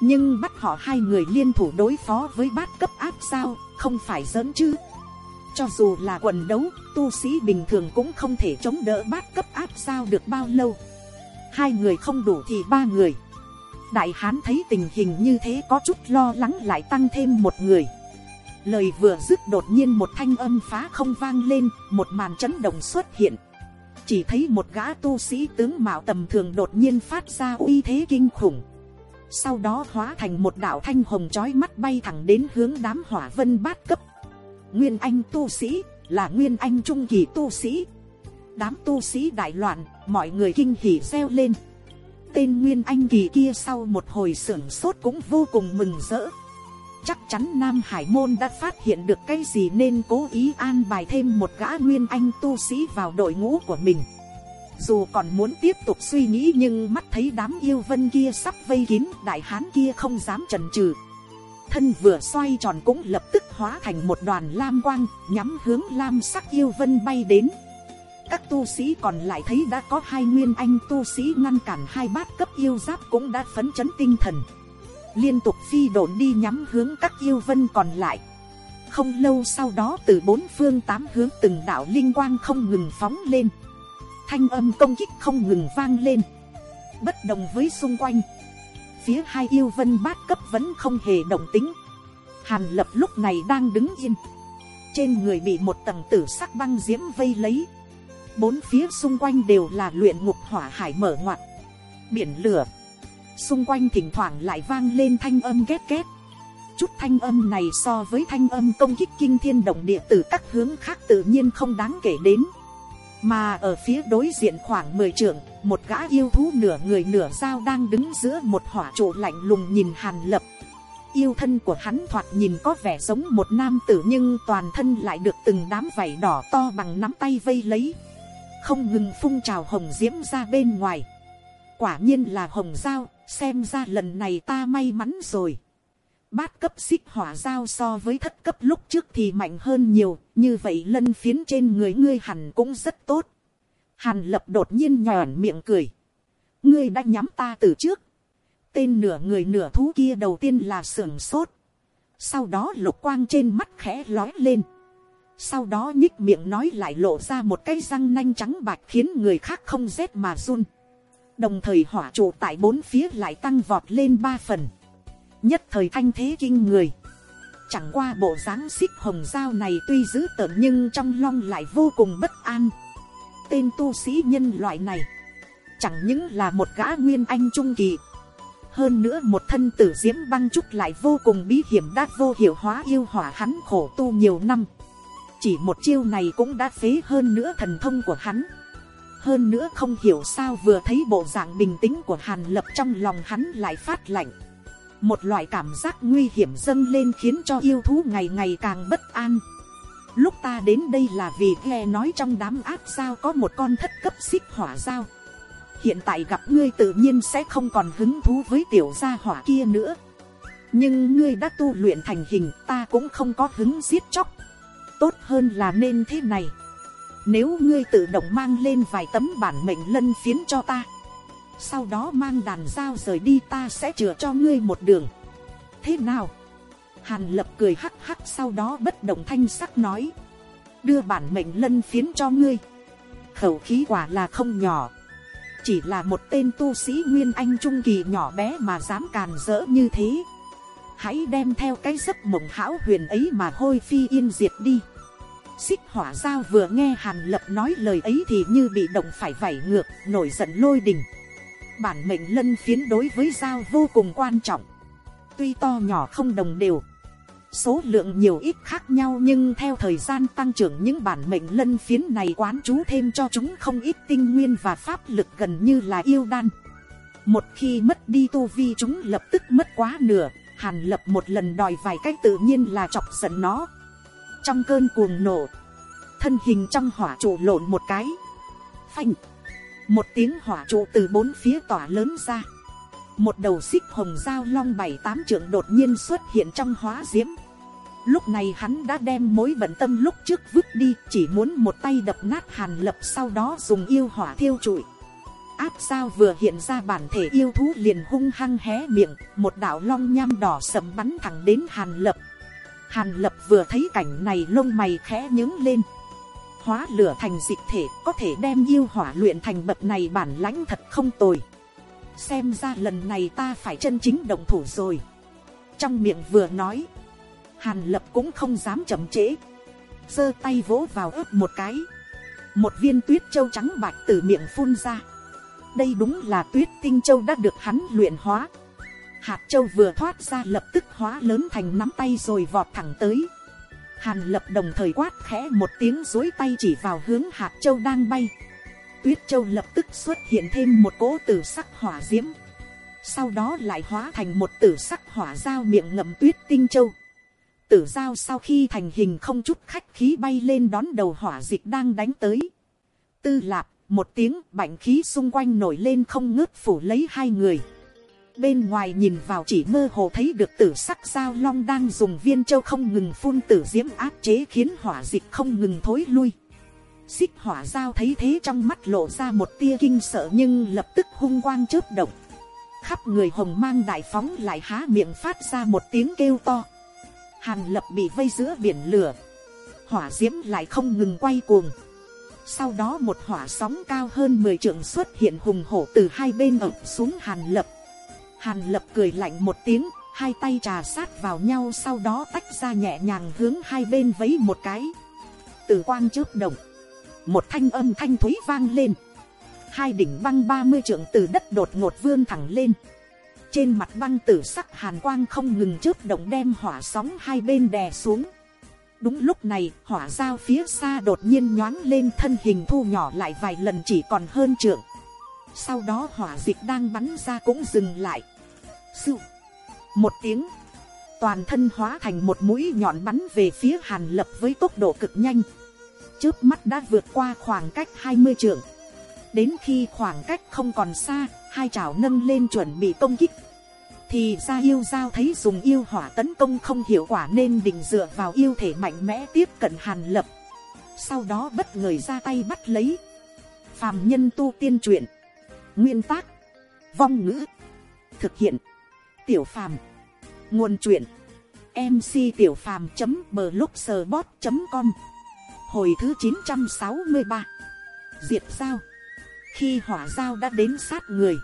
Nhưng bắt họ hai người liên thủ đối phó với bát cấp áp sao không phải giỡn chứ? Cho dù là quần đấu, tu sĩ bình thường cũng không thể chống đỡ bát cấp áp sao được bao lâu hai người không đủ thì ba người. Đại hán thấy tình hình như thế có chút lo lắng lại tăng thêm một người. Lời vừa dứt đột nhiên một thanh âm phá không vang lên, một màn chấn động xuất hiện. Chỉ thấy một gã tu sĩ tướng mạo tầm thường đột nhiên phát ra uy thế kinh khủng. Sau đó hóa thành một đạo thanh hồng chói mắt bay thẳng đến hướng đám hỏa vân bát cấp. Nguyên anh tu sĩ, là nguyên anh trung kỳ tu sĩ đám tu sĩ đại loạn, mọi người kinh hỉ reo lên. Tên nguyên anh kỳ kia sau một hồi sưởng sốt cũng vô cùng mừng rỡ. Chắc chắn nam hải môn đã phát hiện được cái gì nên cố ý an bài thêm một gã nguyên anh tu sĩ vào đội ngũ của mình. Dù còn muốn tiếp tục suy nghĩ nhưng mắt thấy đám yêu vân kia sắp vây kín, đại hán kia không dám chần chừ. Thân vừa xoay tròn cũng lập tức hóa thành một đoàn lam quang, nhắm hướng lam sắc yêu vân bay đến các tu sĩ còn lại thấy đã có hai nguyên anh tu sĩ ngăn cản hai bát cấp yêu giáp cũng đã phấn chấn tinh thần. Liên tục phi độn đi nhắm hướng các yêu vân còn lại. Không lâu sau đó từ bốn phương tám hướng từng đạo linh quang không ngừng phóng lên. Thanh âm công kích không ngừng vang lên. Bất đồng với xung quanh, phía hai yêu vân bát cấp vẫn không hề động tính. Hàn lập lúc này đang đứng yên. Trên người bị một tầng tử sắc băng diễm vây lấy bốn phía xung quanh đều là luyện ngục hỏa hải mở ngoặt. Biển lửa. Xung quanh thỉnh thoảng lại vang lên thanh âm ghét ghét chút thanh âm này so với thanh âm công kích kinh thiên động địa từ các hướng khác tự nhiên không đáng kể đến. Mà ở phía đối diện khoảng mười trượng, một gã yêu thú nửa người nửa dao đang đứng giữa một hỏa trụ lạnh lùng nhìn hàn lập. Yêu thân của hắn thoạt nhìn có vẻ giống một nam tử nhưng toàn thân lại được từng đám vảy đỏ to bằng nắm tay vây lấy không ngừng phun trào hồng diễm ra bên ngoài. Quả nhiên là hồng dao xem ra lần này ta may mắn rồi. Bát cấp xích hỏa dao so với thất cấp lúc trước thì mạnh hơn nhiều, như vậy lân phiến trên người ngươi hẳn cũng rất tốt. Hàn lập đột nhiên nhòn miệng cười. Ngươi đã nhắm ta từ trước. Tên nửa người nửa thú kia đầu tiên là sưởng sốt. Sau đó lục quang trên mắt khẽ lói lên sau đó nhích miệng nói lại lộ ra một cái răng nanh trắng bạch khiến người khác không rét mà run. Đồng thời hỏa trụ tại bốn phía lại tăng vọt lên ba phần. Nhất thời thanh thế kinh người. Chẳng qua bộ dáng xích hồng dao này tuy dữ tợn nhưng trong long lại vô cùng bất an. Tên tu sĩ nhân loại này, chẳng những là một gã nguyên anh trung kỳ. Hơn nữa một thân tử diễm băng trúc lại vô cùng bí hiểm đã vô hiệu hóa yêu hỏa hắn khổ tu nhiều năm chỉ một chiêu này cũng đã phế hơn nữa thần thông của hắn. Hơn nữa không hiểu sao vừa thấy bộ dạng bình tĩnh của hàn lập trong lòng hắn lại phát lạnh. Một loại cảm giác nguy hiểm dâng lên khiến cho yêu thú ngày ngày càng bất an. Lúc ta đến đây là vì nghe nói trong đám áp sao có một con thất cấp xích hỏa dao hiện tại gặp ngươi tự nhiên sẽ không còn hứng thú với tiểu gia hỏa kia nữa. Nhưng ngươi đã tu luyện thành hình, ta cũng không có hứng giết chóc hơn là nên thế này. Nếu ngươi tự động mang lên vài tấm bản mệnh lân phiến cho ta, sau đó mang đàn dao rời đi ta sẽ chữa cho ngươi một đường. Thế nào? Hàn lập cười hắc hắc sau đó bất động thanh sắc nói, đưa bản mệnh lân phiến cho ngươi. Khẩu khí quả là không nhỏ, chỉ là một tên tu sĩ nguyên anh trung kỳ nhỏ bé mà dám càn rỡ như thế. Hãy đem theo cái giấc mộng hão huyền ấy mà hôi phi yên diệt đi xích hỏa giao vừa nghe hàn lập nói lời ấy thì như bị động phải vảy ngược, nổi giận lôi đình. Bản mệnh lân phiến đối với giao vô cùng quan trọng. Tuy to nhỏ không đồng đều, số lượng nhiều ít khác nhau nhưng theo thời gian tăng trưởng những bản mệnh lân phiến này quán chú thêm cho chúng không ít tinh nguyên và pháp lực gần như là yêu đan. Một khi mất đi tu vi chúng lập tức mất quá nửa, hàn lập một lần đòi vài cách tự nhiên là chọc giận nó trong cơn cuồng nổ. Thân hình trong hỏa trụ lộn một cái. Phanh. Một tiếng hỏa trụ từ bốn phía tỏa lớn ra. Một đầu xích hồng dao long bảy tám trưởng đột nhiên xuất hiện trong hóa diễm. Lúc này hắn đã đem mối bận tâm lúc trước vứt đi, chỉ muốn một tay đập nát hàn lập sau đó dùng yêu hỏa thiêu trụi. Áp sao vừa hiện ra bản thể yêu thú liền hung hăng hé miệng, một đạo long nham đỏ sầm bắn thẳng đến hàn lập hàn lập vừa thấy cảnh này lông mày khẽ nhướng lên. Hóa lửa thành dịch thể, có thể đem yêu hỏa luyện thành bậc này bản lãnh thật không tồi. Xem ra lần này ta phải chân chính động thủ rồi. Trong miệng vừa nói, hàn lập cũng không dám chậm trễ. Giơ tay vỗ vào ớt một cái. Một viên tuyết châu trắng bạch từ miệng phun ra. Đây đúng là tuyết tinh châu đã được hắn luyện hóa hạt châu vừa thoát ra lập tức hóa lớn thành nắm tay rồi vọt thẳng tới. Hàn lập đồng thời quát khẽ một tiếng dối tay chỉ vào hướng hạt châu đang bay. Tuyết châu lập tức xuất hiện thêm một cỗ tử sắc hỏa diễm. Sau đó lại hóa thành một tử sắc hỏa dao miệng ngậm tuyết tinh châu. Tử dao sau khi thành hình không chút khách khí bay lên đón đầu hỏa dịch đang đánh tới. Tư lạp, một tiếng bảnh khí xung quanh nổi lên không ngớt phủ lấy hai người bên ngoài nhìn vào chỉ mơ hồ thấy được tử sắc sao long đang dùng viên châu không ngừng phun tử diễm áp chế khiến hỏa dịch không ngừng thối lui. Xích hỏa dao thấy thế trong mắt lộ ra một tia kinh sợ nhưng lập tức hung quang chớp động. Khắp người hồng mang đại phóng lại há miệng phát ra một tiếng kêu to. Hàn lập bị vây giữa biển lửa. Hỏa diễm lại không ngừng quay cuồng. Sau đó một hỏa sóng cao hơn 10 trượng xuất hiện hùng hổ từ hai bên ập xuống hàn lập hàn lập cười lạnh một tiếng, hai tay trà sát vào nhau sau đó tách ra nhẹ nhàng hướng hai bên vấy một cái. Từ quang trước động, một thanh âm thanh thúy vang lên. Hai đỉnh băng ba mươi trượng từ đất đột ngột vươn thẳng lên. Trên mặt băng tử sắc hàn quang không ngừng chớp động đem hỏa sóng hai bên đè xuống. Đúng lúc này, hỏa giao phía xa đột nhiên nhoáng lên thân hình thu nhỏ lại vài lần chỉ còn hơn trượng. Sau đó hỏa dịch đang bắn ra cũng dừng lại. Sư. một tiếng. Toàn thân hóa thành một mũi nhọn bắn về phía hàn lập với tốc độ cực nhanh. Trước mắt đã vượt qua khoảng cách hai mươi trượng. Đến khi khoảng cách không còn xa, hai chảo nâng lên chuẩn bị công kích. Thì ra yêu giao thấy dùng yêu hỏa tấn công không hiệu quả nên định dựa vào yêu thể mạnh mẽ tiếp cận hàn lập. Sau đó bất ngờ ra tay bắt lấy. Phàm nhân tu tiên truyện. Nguyên tác. Vong ngữ. Thực hiện tiểu phàm. Nguồn truyện. Mc tiểu phàm blogspot com. Hồi thứ chín trăm sáu mươi ba. Diệt sao khi hỏa giao đã đến sát người,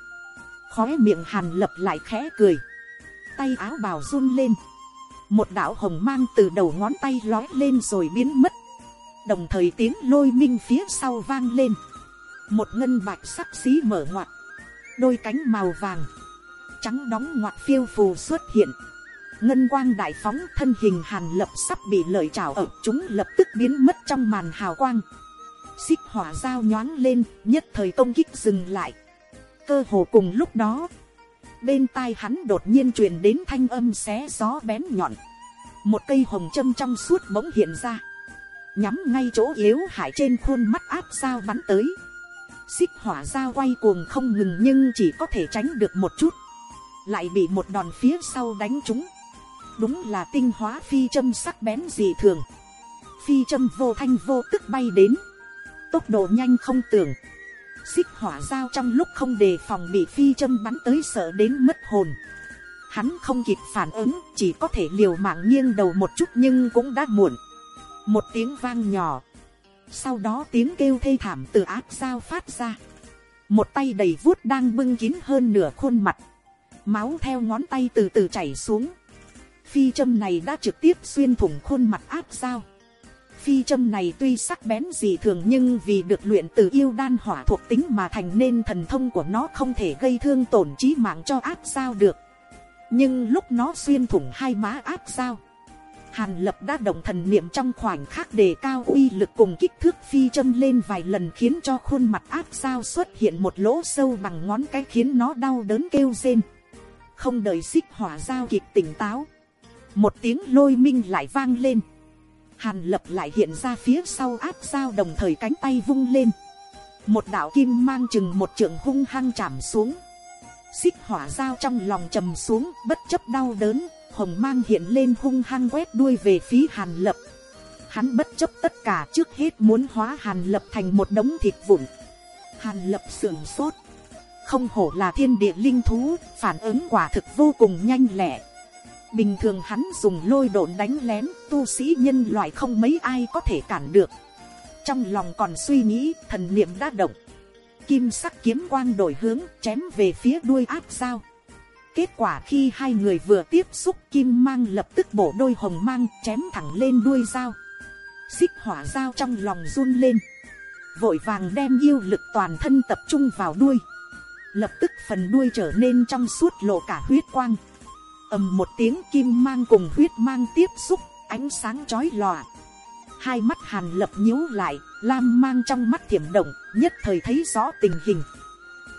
khóe miệng hàn lập lại khẽ cười. Tay áo bào run lên. Một đạo hồng mang từ đầu ngón tay lói lên rồi biến mất. Đồng thời tiếng lôi minh phía sau vang lên. Một ngân bạch sắc xí mở ngoặt. Đôi cánh màu vàng trắng đóng ngoặt phiêu phù xuất hiện. Ngân quang đại phóng thân hình hàn lập sắp bị lợi trào ở chúng lập tức biến mất trong màn hào quang. Xích hỏa dao nhoáng lên, nhất thời công kích dừng lại. Cơ hồ cùng lúc đó, bên tai hắn đột nhiên truyền đến thanh âm xé gió bén nhọn. Một cây hồng châm trong suốt bỗng hiện ra. Nhắm ngay chỗ yếu hại trên khuôn mắt áp sao bắn tới. Xích hỏa dao quay cuồng không ngừng nhưng chỉ có thể tránh được một chút lại bị một đòn phía sau đánh trúng. Đúng là tinh hóa phi châm sắc bén dị thường. Phi châm vô thanh vô tức bay đến. Tốc độ nhanh không tưởng. Xích hỏa dao trong lúc không đề phòng bị phi châm bắn tới sợ đến mất hồn. Hắn không kịp phản ứng, chỉ có thể liều mạng nghiêng đầu một chút nhưng cũng đã muộn. Một tiếng vang nhỏ. Sau đó tiếng kêu thê thảm từ áp dao phát ra. Một tay đầy vuốt đang bưng kín hơn nửa khuôn mặt máu theo ngón tay từ từ chảy xuống. Phi châm này đã trực tiếp xuyên thủng khuôn mặt áp dao. Phi châm này tuy sắc bén dị thường nhưng vì được luyện từ yêu đan hỏa thuộc tính mà thành nên thần thông của nó không thể gây thương tổn chí mạng cho áp sao được. Nhưng lúc nó xuyên thủng hai má áp sao, Hàn lập đã động thần niệm trong khoảnh khắc đề cao uy lực cùng kích thước phi châm lên vài lần khiến cho khuôn mặt áp sao xuất hiện một lỗ sâu bằng ngón cái khiến nó đau đớn kêu rên không đợi xích hỏa giao kịp tỉnh táo, một tiếng lôi minh lại vang lên, hàn lập lại hiện ra phía sau áp dao đồng thời cánh tay vung lên, một đạo kim mang chừng một trượng hung hăng chạm xuống, xích hỏa dao trong lòng trầm xuống bất chấp đau đớn, hồng mang hiện lên hung hăng quét đuôi về phía hàn lập, hắn bất chấp tất cả trước hết muốn hóa hàn lập thành một đống thịt vụn, hàn lập sườn sốt, không hổ là thiên địa linh thú, phản ứng quả thực vô cùng nhanh lẹ. Bình thường hắn dùng lôi độn đánh lén, tu sĩ nhân loại không mấy ai có thể cản được. Trong lòng còn suy nghĩ, thần niệm đã động. Kim sắc kiếm quang đổi hướng, chém về phía đuôi áp sao. Kết quả khi hai người vừa tiếp xúc kim mang lập tức bổ đôi hồng mang chém thẳng lên đuôi dao. Xích hỏa dao trong lòng run lên. Vội vàng đem yêu lực toàn thân tập trung vào đuôi lập tức phần đuôi trở nên trong suốt lộ cả huyết quang. Ầm một tiếng kim mang cùng huyết mang tiếp xúc, ánh sáng chói lòa. Hai mắt hàn lập nhíu lại, lam mang trong mắt thiểm động, nhất thời thấy rõ tình hình.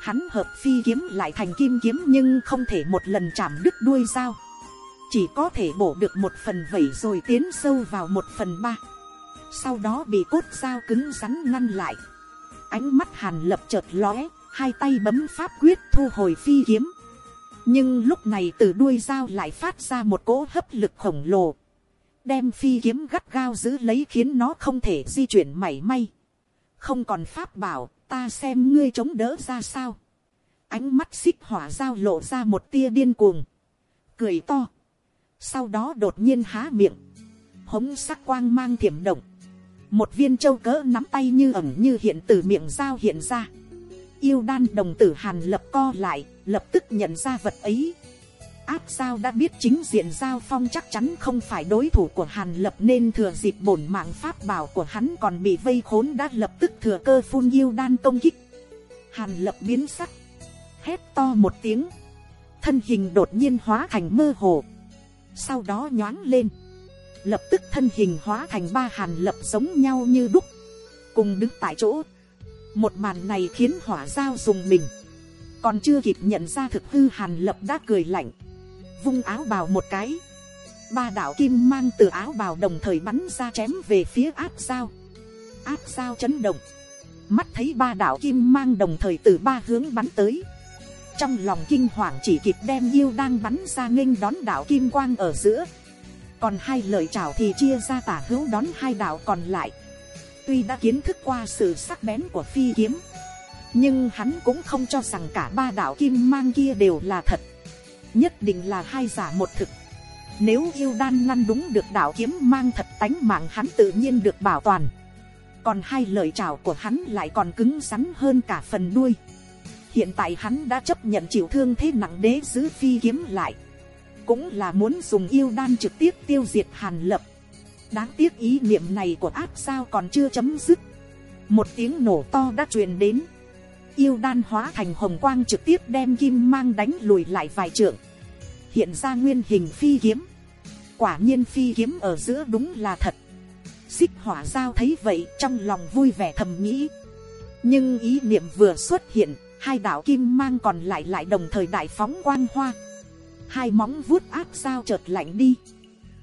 Hắn hợp phi kiếm lại thành kim kiếm nhưng không thể một lần chạm đứt đuôi dao. Chỉ có thể bổ được một phần vẩy rồi tiến sâu vào một phần ba. Sau đó bị cốt dao cứng rắn ngăn lại. Ánh mắt hàn lập chợt lóe hai tay bấm pháp quyết thu hồi phi kiếm. nhưng lúc này từ đuôi dao lại phát ra một cỗ hấp lực khổng lồ, đem phi kiếm gắt gao giữ lấy khiến nó không thể di chuyển mảy may. không còn pháp bảo, ta xem ngươi chống đỡ ra sao. ánh mắt xích hỏa dao lộ ra một tia điên cuồng, cười to. sau đó đột nhiên há miệng, hống sắc quang mang thiểm động, một viên châu cỡ nắm tay như ẩm như hiện từ miệng dao hiện ra yêu đan đồng tử hàn lập co lại, lập tức nhận ra vật ấy. Áp sao đã biết chính diện giao phong chắc chắn không phải đối thủ của hàn lập nên thừa dịp bổn mạng pháp bảo của hắn còn bị vây khốn đã lập tức thừa cơ phun yêu đan công kích. Hàn lập biến sắc, hét to một tiếng, thân hình đột nhiên hóa thành mơ hồ, sau đó nhoáng lên, lập tức thân hình hóa thành ba hàn lập giống nhau như đúc, cùng đứng tại chỗ một màn này khiến hỏa giao dùng mình. Còn chưa kịp nhận ra thực hư hàn lập đã cười lạnh. Vung áo bào một cái. Ba đạo kim mang từ áo bào đồng thời bắn ra chém về phía áp giao. Áp giao chấn động. Mắt thấy ba đạo kim mang đồng thời từ ba hướng bắn tới. Trong lòng kinh hoàng chỉ kịp đem yêu đang bắn ra nghênh đón đạo kim quang ở giữa. Còn hai lời chào thì chia ra tả hữu đón hai đạo còn lại tuy đã kiến thức qua sự sắc bén của phi kiếm, nhưng hắn cũng không cho rằng cả ba đạo kim mang kia đều là thật, nhất định là hai giả một thực. Nếu yêu đan ngăn đúng được đạo kiếm mang thật tánh mạng hắn tự nhiên được bảo toàn. Còn hai lời chào của hắn lại còn cứng rắn hơn cả phần đuôi. Hiện tại hắn đã chấp nhận chịu thương thế nặng đế giữ phi kiếm lại. Cũng là muốn dùng yêu đan trực tiếp tiêu diệt hàn lập đáng tiếc ý niệm này của áp sao còn chưa chấm dứt. Một tiếng nổ to đã truyền đến. Yêu đan hóa thành hồng quang trực tiếp đem kim mang đánh lùi lại vài trượng. Hiện ra nguyên hình phi kiếm. Quả nhiên phi kiếm ở giữa đúng là thật. Xích hỏa giao thấy vậy trong lòng vui vẻ thầm nghĩ. Nhưng ý niệm vừa xuất hiện, hai đạo kim mang còn lại lại đồng thời đại phóng quang hoa. Hai móng vuốt áp sao chợt lạnh đi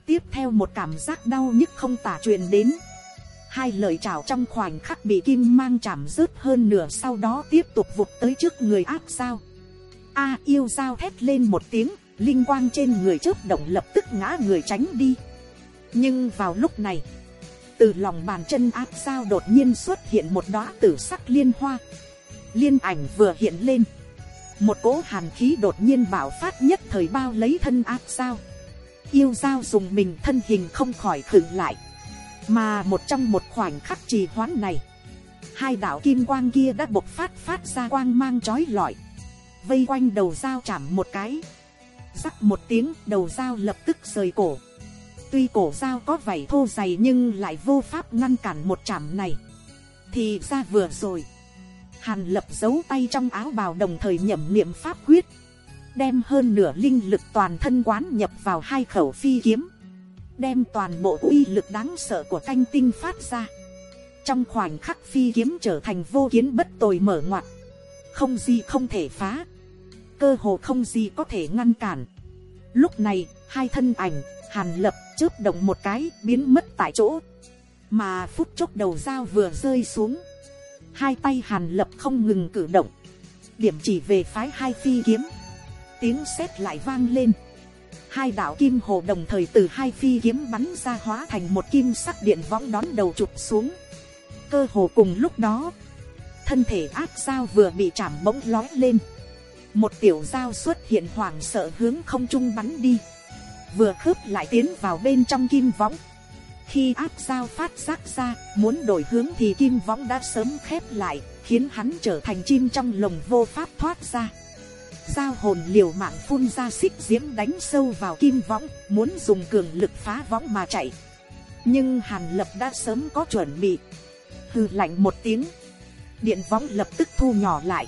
tiếp theo một cảm giác đau nhức không tả truyền đến. Hai lời chào trong khoảnh khắc bị kim mang chạm rớt hơn nửa sau đó tiếp tục vụt tới trước người áp sao a yêu dao thét lên một tiếng, linh quang trên người chớp động lập tức ngã người tránh đi. Nhưng vào lúc này, từ lòng bàn chân áp sao đột nhiên xuất hiện một đóa tử sắc liên hoa. Liên ảnh vừa hiện lên. Một cỗ hàn khí đột nhiên bạo phát nhất thời bao lấy thân áp sao yêu giao dùng mình thân hình không khỏi khựng lại. Mà một trong một khoảnh khắc trì hoãn này, hai đạo kim quang kia đã bộc phát phát ra quang mang trói lọi. Vây quanh đầu dao chạm một cái. Rắc một tiếng, đầu dao lập tức rời cổ. Tuy cổ dao có vảy thô dày nhưng lại vô pháp ngăn cản một chạm này. Thì ra vừa rồi, hàn lập giấu tay trong áo bào đồng thời nhẩm niệm pháp quyết đem hơn nửa linh lực toàn thân quán nhập vào hai khẩu phi kiếm, đem toàn bộ uy lực đáng sợ của canh tinh phát ra. Trong khoảnh khắc phi kiếm trở thành vô kiến bất tồi mở ngoặt, không gì không thể phá. cơ hồ không gì có thể ngăn cản. Lúc này, hai thân ảnh, hàn lập chớp động một cái biến mất tại chỗ. Mà phút chốc đầu dao vừa rơi xuống. Hai tay hàn lập không ngừng cử động. Điểm chỉ về phái hai phi kiếm. Tiếng sét lại vang lên. Hai đạo kim hồ đồng thời từ hai phi kiếm bắn ra hóa thành một kim sắc điện võng đón đầu chụp xuống. Cơ hồ cùng lúc đó, thân thể áp dao vừa bị chạm bỗng lói lên. Một tiểu dao xuất hiện hoảng sợ hướng không trung bắn đi. Vừa khớp lại tiến vào bên trong kim võng. Khi áp dao phát giác ra, muốn đổi hướng thì kim võng đã sớm khép lại, khiến hắn trở thành chim trong lồng vô pháp thoát ra giao hồn liều mạng phun ra xích diễm đánh sâu vào kim võng, muốn dùng cường lực phá võng mà chạy. Nhưng Hàn Lập đã sớm có chuẩn bị. Hừ lạnh một tiếng. Điện võng lập tức thu nhỏ lại.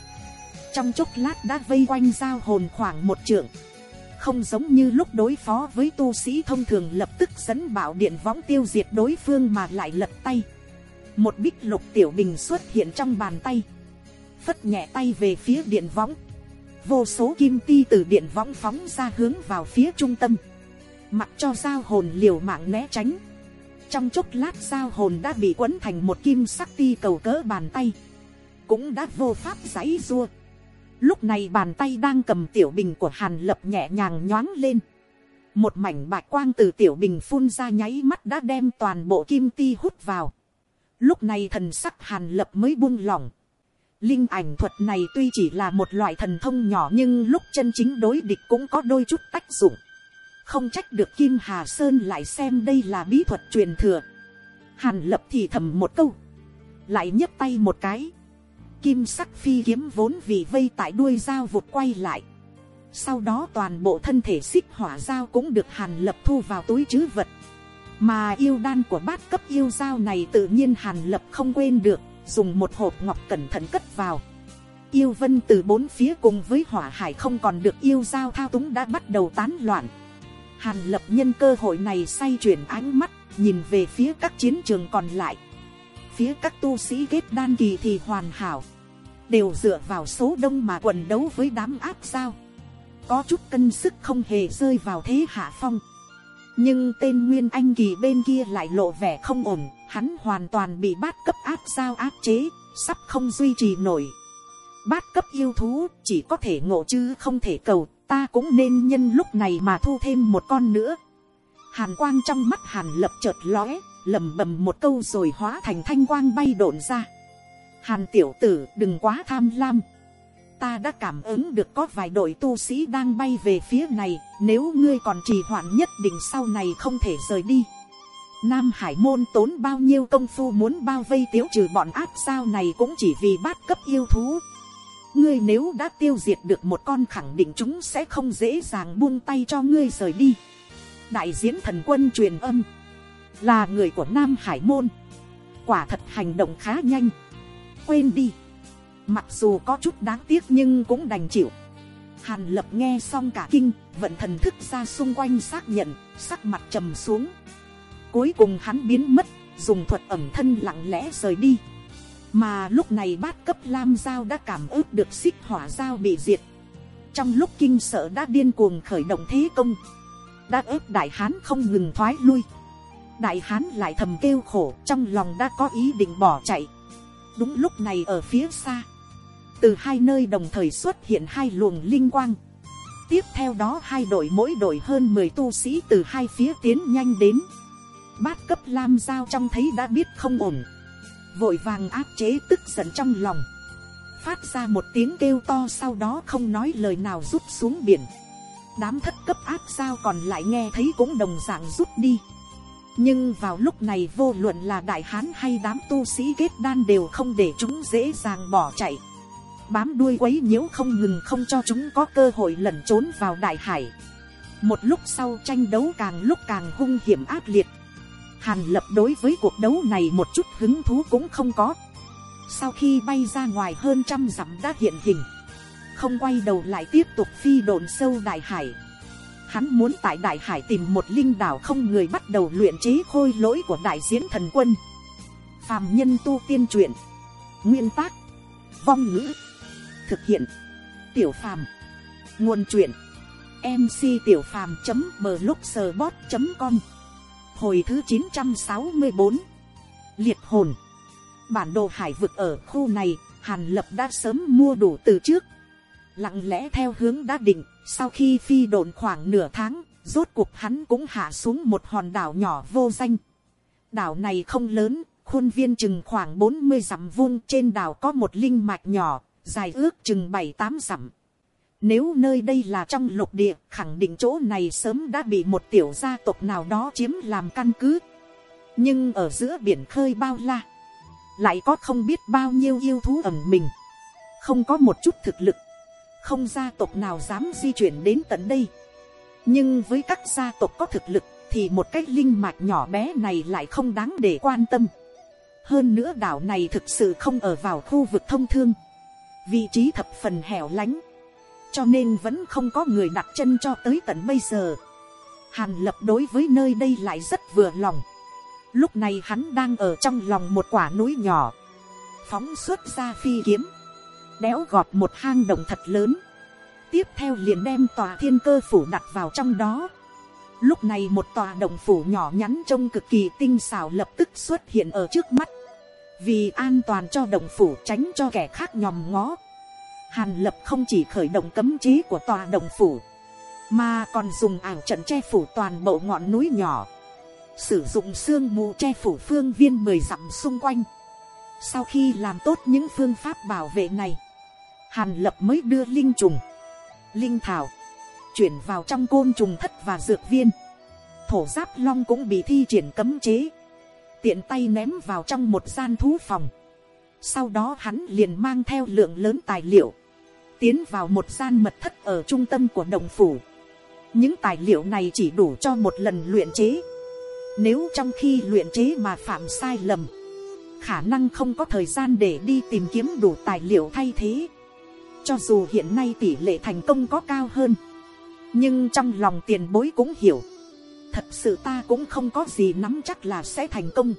Trong chốc lát đã vây quanh giao hồn khoảng một trượng. Không giống như lúc đối phó với tu sĩ thông thường lập tức dẫn bảo điện võng tiêu diệt đối phương mà lại lật tay. Một bích lục tiểu bình xuất hiện trong bàn tay. Phất nhẹ tay về phía điện võng vô số kim ti từ điện võng phóng ra hướng vào phía trung tâm. Mặc cho giao hồn liều mạng né tránh. Trong chốc lát giao hồn đã bị quấn thành một kim sắc ti cầu cỡ bàn tay. Cũng đã vô pháp giãy dua lúc này bàn tay đang cầm tiểu bình của hàn lập nhẹ nhàng nhoáng lên. Một mảnh bạch quang từ tiểu bình phun ra nháy mắt đã đem toàn bộ kim ti hút vào. Lúc này thần sắc hàn lập mới buông lỏng. Linh ảnh thuật này tuy chỉ là một loại thần thông nhỏ nhưng lúc chân chính đối địch cũng có đôi chút tác dụng. Không trách được Kim Hà Sơn lại xem đây là bí thuật truyền thừa. Hàn lập thì thầm một câu. Lại nhấc tay một cái. Kim sắc phi kiếm vốn vì vây tại đuôi dao vụt quay lại. Sau đó toàn bộ thân thể xích hỏa dao cũng được hàn lập thu vào túi chứ vật. Mà yêu đan của bát cấp yêu dao này tự nhiên hàn lập không quên được dùng một hộp ngọc cẩn thận cất vào. Yêu vân từ bốn phía cùng với hỏa hải không còn được yêu giao thao túng đã bắt đầu tán loạn. Hàn lập nhân cơ hội này say chuyển ánh mắt, nhìn về phía các chiến trường còn lại. Phía các tu sĩ kết đan kỳ thì hoàn hảo. Đều dựa vào số đông mà quần đấu với đám áp sao. Có chút cân sức không hề rơi vào thế hạ phong. Nhưng tên Nguyên Anh kỳ bên kia lại lộ vẻ không ổn hắn hoàn toàn bị bát cấp áp sao áp chế, sắp không duy trì nổi. Bát cấp yêu thú chỉ có thể ngộ chứ không thể cầu, ta cũng nên nhân lúc này mà thu thêm một con nữa. Hàn quang trong mắt hàn lập chợt lóe, lầm bầm một câu rồi hóa thành thanh quang bay độn ra. Hàn tiểu tử đừng quá tham lam. Ta đã cảm ứng được có vài đội tu sĩ đang bay về phía này, nếu ngươi còn trì hoãn nhất định sau này không thể rời đi. Nam Hải môn tốn bao nhiêu công phu muốn bao vây tiếu trừ bọn áp sao này cũng chỉ vì bát cấp yêu thú. Ngươi nếu đã tiêu diệt được một con khẳng định chúng sẽ không dễ dàng buông tay cho ngươi rời đi. Đại diễn thần quân truyền âm. Là người của Nam Hải môn. Quả thật hành động khá nhanh. Quên đi. Mặc dù có chút đáng tiếc nhưng cũng đành chịu. Hàn lập nghe xong cả kinh, vận thần thức ra xung quanh xác nhận, sắc mặt trầm xuống. Cuối cùng hắn biến mất, dùng thuật ẩm thân lặng lẽ rời đi. Mà lúc này bát cấp lam giao đã cảm ước được xích hỏa giao bị diệt. Trong lúc kinh sợ đã điên cuồng khởi động thế công. Đã ép đại hán không ngừng thoái lui. Đại hán lại thầm kêu khổ trong lòng đã có ý định bỏ chạy. Đúng lúc này ở phía xa. Từ hai nơi đồng thời xuất hiện hai luồng linh quang. Tiếp theo đó hai đội mỗi đội hơn 10 tu sĩ từ hai phía tiến nhanh đến bát cấp lam giao trong thấy đã biết không ổn. Vội vàng áp chế tức giận trong lòng. Phát ra một tiếng kêu to sau đó không nói lời nào rút xuống biển. Đám thất cấp áp giao còn lại nghe thấy cũng đồng dạng rút đi. Nhưng vào lúc này vô luận là đại hán hay đám tu sĩ kết đan đều không để chúng dễ dàng bỏ chạy. Bám đuôi quấy nhiễu không ngừng không cho chúng có cơ hội lẩn trốn vào đại hải. Một lúc sau tranh đấu càng lúc càng hung hiểm ác liệt. Hàn lập đối với cuộc đấu này một chút hứng thú cũng không có. Sau khi bay ra ngoài hơn trăm dặm đã hiện hình. Không quay đầu lại tiếp tục phi đồn sâu đại hải. Hắn muốn tại đại hải tìm một linh đảo không người bắt đầu luyện chế khôi lỗi của đại diễn thần quân. Phàm nhân tu tiên truyện. Nguyên tác. Vong ngữ. Thực hiện. Tiểu phàm. Nguồn truyện. MC Tiểu Phàm blogspot com Hồi thứ 964 Liệt hồn. Bản đồ hải vực ở khu này, Hàn Lập đã sớm mua đủ từ trước. Lặng lẽ theo hướng đã định, Sau khi phi độn khoảng nửa tháng, Rốt cuộc hắn cũng hạ xuống một hòn đảo nhỏ vô danh. Đảo này không lớn, Khuôn viên chừng khoảng 40 dặm vuông, Trên đảo có một linh mạch nhỏ, Dài ước chừng 7-8 dặm nếu nơi đây là trong lục địa, khẳng định chỗ này sớm đã bị một tiểu gia tộc nào đó chiếm làm căn cứ. Nhưng ở giữa biển khơi bao la, lại có không biết bao nhiêu yêu thú ẩn mình. Không có một chút thực lực, không gia tộc nào dám di chuyển đến tận đây. Nhưng với các gia tộc có thực lực, thì một cái linh mạch nhỏ bé này lại không đáng để quan tâm. Hơn nữa đảo này thực sự không ở vào khu vực thông thương. Vị trí thập phần hẻo lánh cho nên vẫn không có người đặt chân cho tới tận bây giờ. Hàn lập đối với nơi đây lại rất vừa lòng. Lúc này hắn đang ở trong lòng một quả núi nhỏ. Phóng xuất ra phi kiếm. Đéo gọt một hang động thật lớn. Tiếp theo liền đem tòa thiên cơ phủ đặt vào trong đó. Lúc này một tòa động phủ nhỏ nhắn trông cực kỳ tinh xảo lập tức xuất hiện ở trước mắt. Vì an toàn cho động phủ tránh cho kẻ khác nhòm ngó Hàn lập không chỉ khởi động cấm chế của tòa đồng phủ, mà còn dùng ảo trận che phủ toàn bộ ngọn núi nhỏ. Sử dụng sương mù che phủ phương viên mười dặm xung quanh. Sau khi làm tốt những phương pháp bảo vệ này, Hàn lập mới đưa linh trùng, linh thảo, chuyển vào trong côn trùng thất và dược viên. Thổ giáp long cũng bị thi triển cấm chế. Tiện tay ném vào trong một gian thú phòng. Sau đó hắn liền mang theo lượng lớn tài liệu tiến vào một gian mật thất ở trung tâm của đồng phủ. Những tài liệu này chỉ đủ cho một lần luyện chế. Nếu trong khi luyện chế mà phạm sai lầm, khả năng không có thời gian để đi tìm kiếm đủ tài liệu thay thế. Cho dù hiện nay tỷ lệ thành công có cao hơn, nhưng trong lòng tiền bối cũng hiểu. Thật sự ta cũng không có gì nắm chắc là sẽ thành công.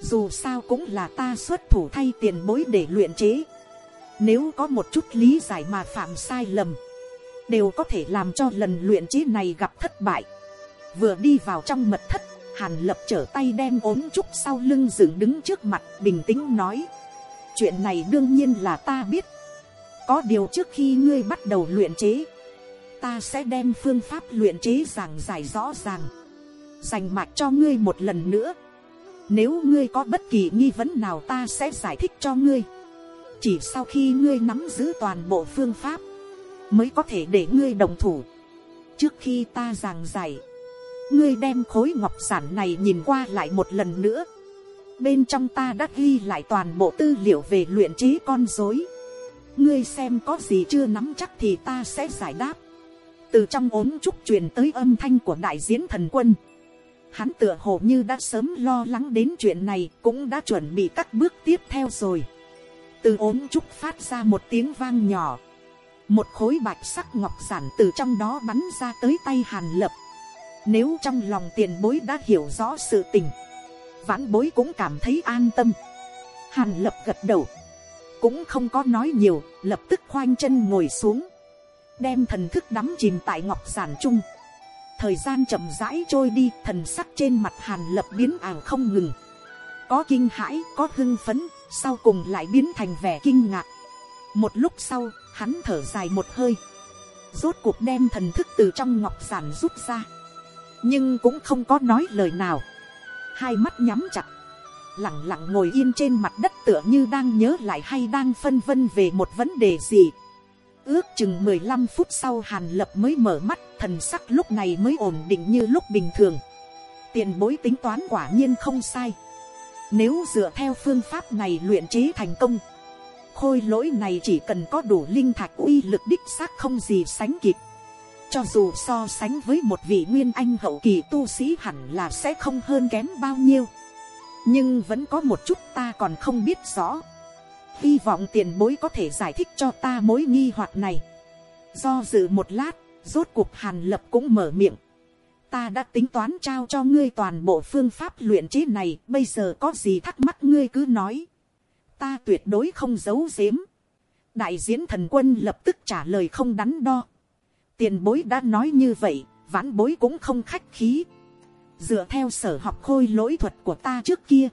Dù sao cũng là ta xuất thủ thay tiền bối để luyện chế nếu có một chút lý giải mà phạm sai lầm. Đều có thể làm cho lần luyện chế này gặp thất bại. Vừa đi vào trong mật thất. Hàn lập trở tay đem ốm trúc sau lưng dựng đứng trước mặt, bình tĩnh nói. Chuyện này đương nhiên là ta biết. Có điều trước khi ngươi bắt đầu luyện chế. Ta sẽ đem phương pháp luyện chế giảng giải rõ ràng. Dành mạch cho ngươi một lần nữa. Nếu ngươi có bất kỳ nghi vấn nào ta sẽ giải thích cho ngươi chỉ sau khi ngươi nắm giữ toàn bộ phương pháp, mới có thể để ngươi đồng thủ. trước khi ta giảng giải, ngươi đem khối ngọc sản này nhìn qua lại một lần nữa. bên trong ta đã ghi lại toàn bộ tư liệu về luyện trí con dối. ngươi xem có gì chưa nắm chắc thì ta sẽ giải đáp. từ trong ốm trúc truyền tới âm thanh của đại diễn thần quân. Hắn tựa hồ như đã sớm lo lắng đến chuyện này cũng đã chuẩn bị các bước tiếp theo rồi từ ốm trúc phát ra một tiếng vang nhỏ, một khối bạch sắc ngọc giản từ trong đó bắn ra tới tay hàn lập. Nếu trong lòng tiền bối đã hiểu rõ sự tình, vãn bối cũng cảm thấy an tâm. Hàn lập gật đầu, cũng không có nói nhiều, lập tức khoanh chân ngồi xuống, đem thần thức đắm chìm tại ngọc giản chung. Thời gian chậm rãi trôi đi, thần sắc trên mặt hàn lập biến ảo không ngừng. Có kinh hãi, có hưng phấn, sau cùng lại biến thành vẻ kinh ngạc. một lúc sau, hắn thở dài một hơi, rốt cuộc đem thần thức từ trong ngọc giản rút ra, nhưng cũng không có nói lời nào, hai mắt nhắm chặt, lẳng lặng ngồi yên trên mặt đất tựa như đang nhớ lại hay đang phân vân về một vấn đề gì. ước chừng mười lăm phút sau hàn lập mới mở mắt thần sắc lúc này mới ổn định như lúc bình thường. tiền bối tính toán quả nhiên không sai. Nếu dựa theo phương pháp này luyện chế thành công, khôi lỗi này chỉ cần có đủ linh thạch uy lực đích xác không gì sánh kịp. Cho dù so sánh với một vị nguyên anh hậu kỳ tu sĩ hẳn là sẽ không hơn kém bao nhiêu. Nhưng vẫn có một chút ta còn không biết rõ. Hy vọng tiền bối có thể giải thích cho ta mối nghi hoặc này. Do dự một lát, rốt cuộc hàn lập cũng mở miệng ta đã tính toán trao cho ngươi toàn bộ phương pháp luyện chế này, bây giờ có gì thắc mắc ngươi cứ nói. Ta tuyệt đối không giấu giếm. Đại diễn thần quân lập tức trả lời không đắn đo. tiền bối đã nói như vậy vãn bối cũng không khách khí dựa theo sở học khôi lỗi thuật của ta trước kia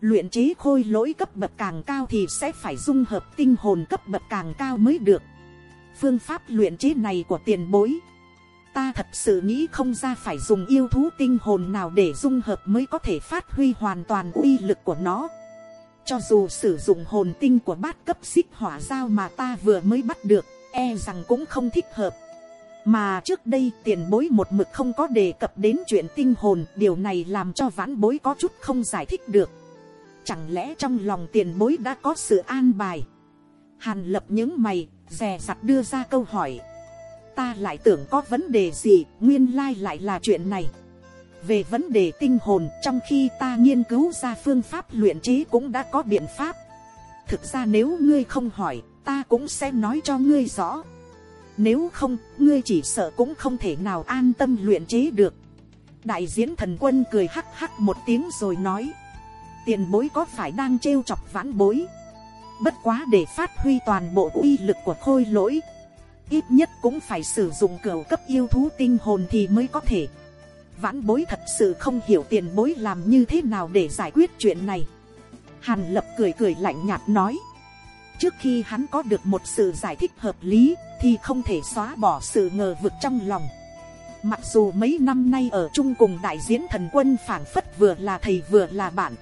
luyện chế khôi lỗi cấp bậc càng cao thì sẽ phải dung hợp tinh hồn cấp bậc càng cao mới được phương pháp luyện chế này của tiền bối. Ta thật sự nghĩ không ra phải dùng yêu thú tinh hồn nào để dung hợp mới có thể phát huy hoàn toàn uy lực của nó. Cho dù sử dụng hồn tinh của bát cấp xích hỏa giao mà ta vừa mới bắt được e rằng cũng không thích hợp. Mà trước đây tiền bối một mực không có đề cập đến chuyện tinh hồn, điều này làm cho vãn bối có chút không giải thích được. Chẳng lẽ trong lòng tiền bối đã có sự an bài? Hàn lập những mày dè dặt đưa ra câu hỏi. Ta lại tưởng có vấn đề gì, nguyên lai lại là chuyện này. Về vấn đề tinh hồn, trong khi ta nghiên cứu ra phương pháp luyện trí cũng đã có biện pháp. Thực ra nếu ngươi không hỏi, ta cũng sẽ nói cho ngươi rõ. Nếu không, ngươi chỉ sợ cũng không thể nào an tâm luyện trí được. Đại diễn thần quân cười hắc hắc một tiếng rồi nói. Tiền bối có phải đang trêu chọc vãn bối? Bất quá để phát huy toàn bộ uy lực của khôi lỗi, ít nhất cũng phải sử dụng cửa cấp yêu thú tinh hồn thì mới có thể. Vãn bối thật sự không hiểu tiền bối làm như thế nào để giải quyết chuyện này. Hàn lập cười cười lạnh nhạt nói, trước khi hắn có được một sự giải thích hợp lý, thì không thể xóa bỏ sự ngờ vực trong lòng. Mặc dù mấy năm nay ở chung cùng đại diễn thần quân phảng phất vừa là thầy vừa là bạn,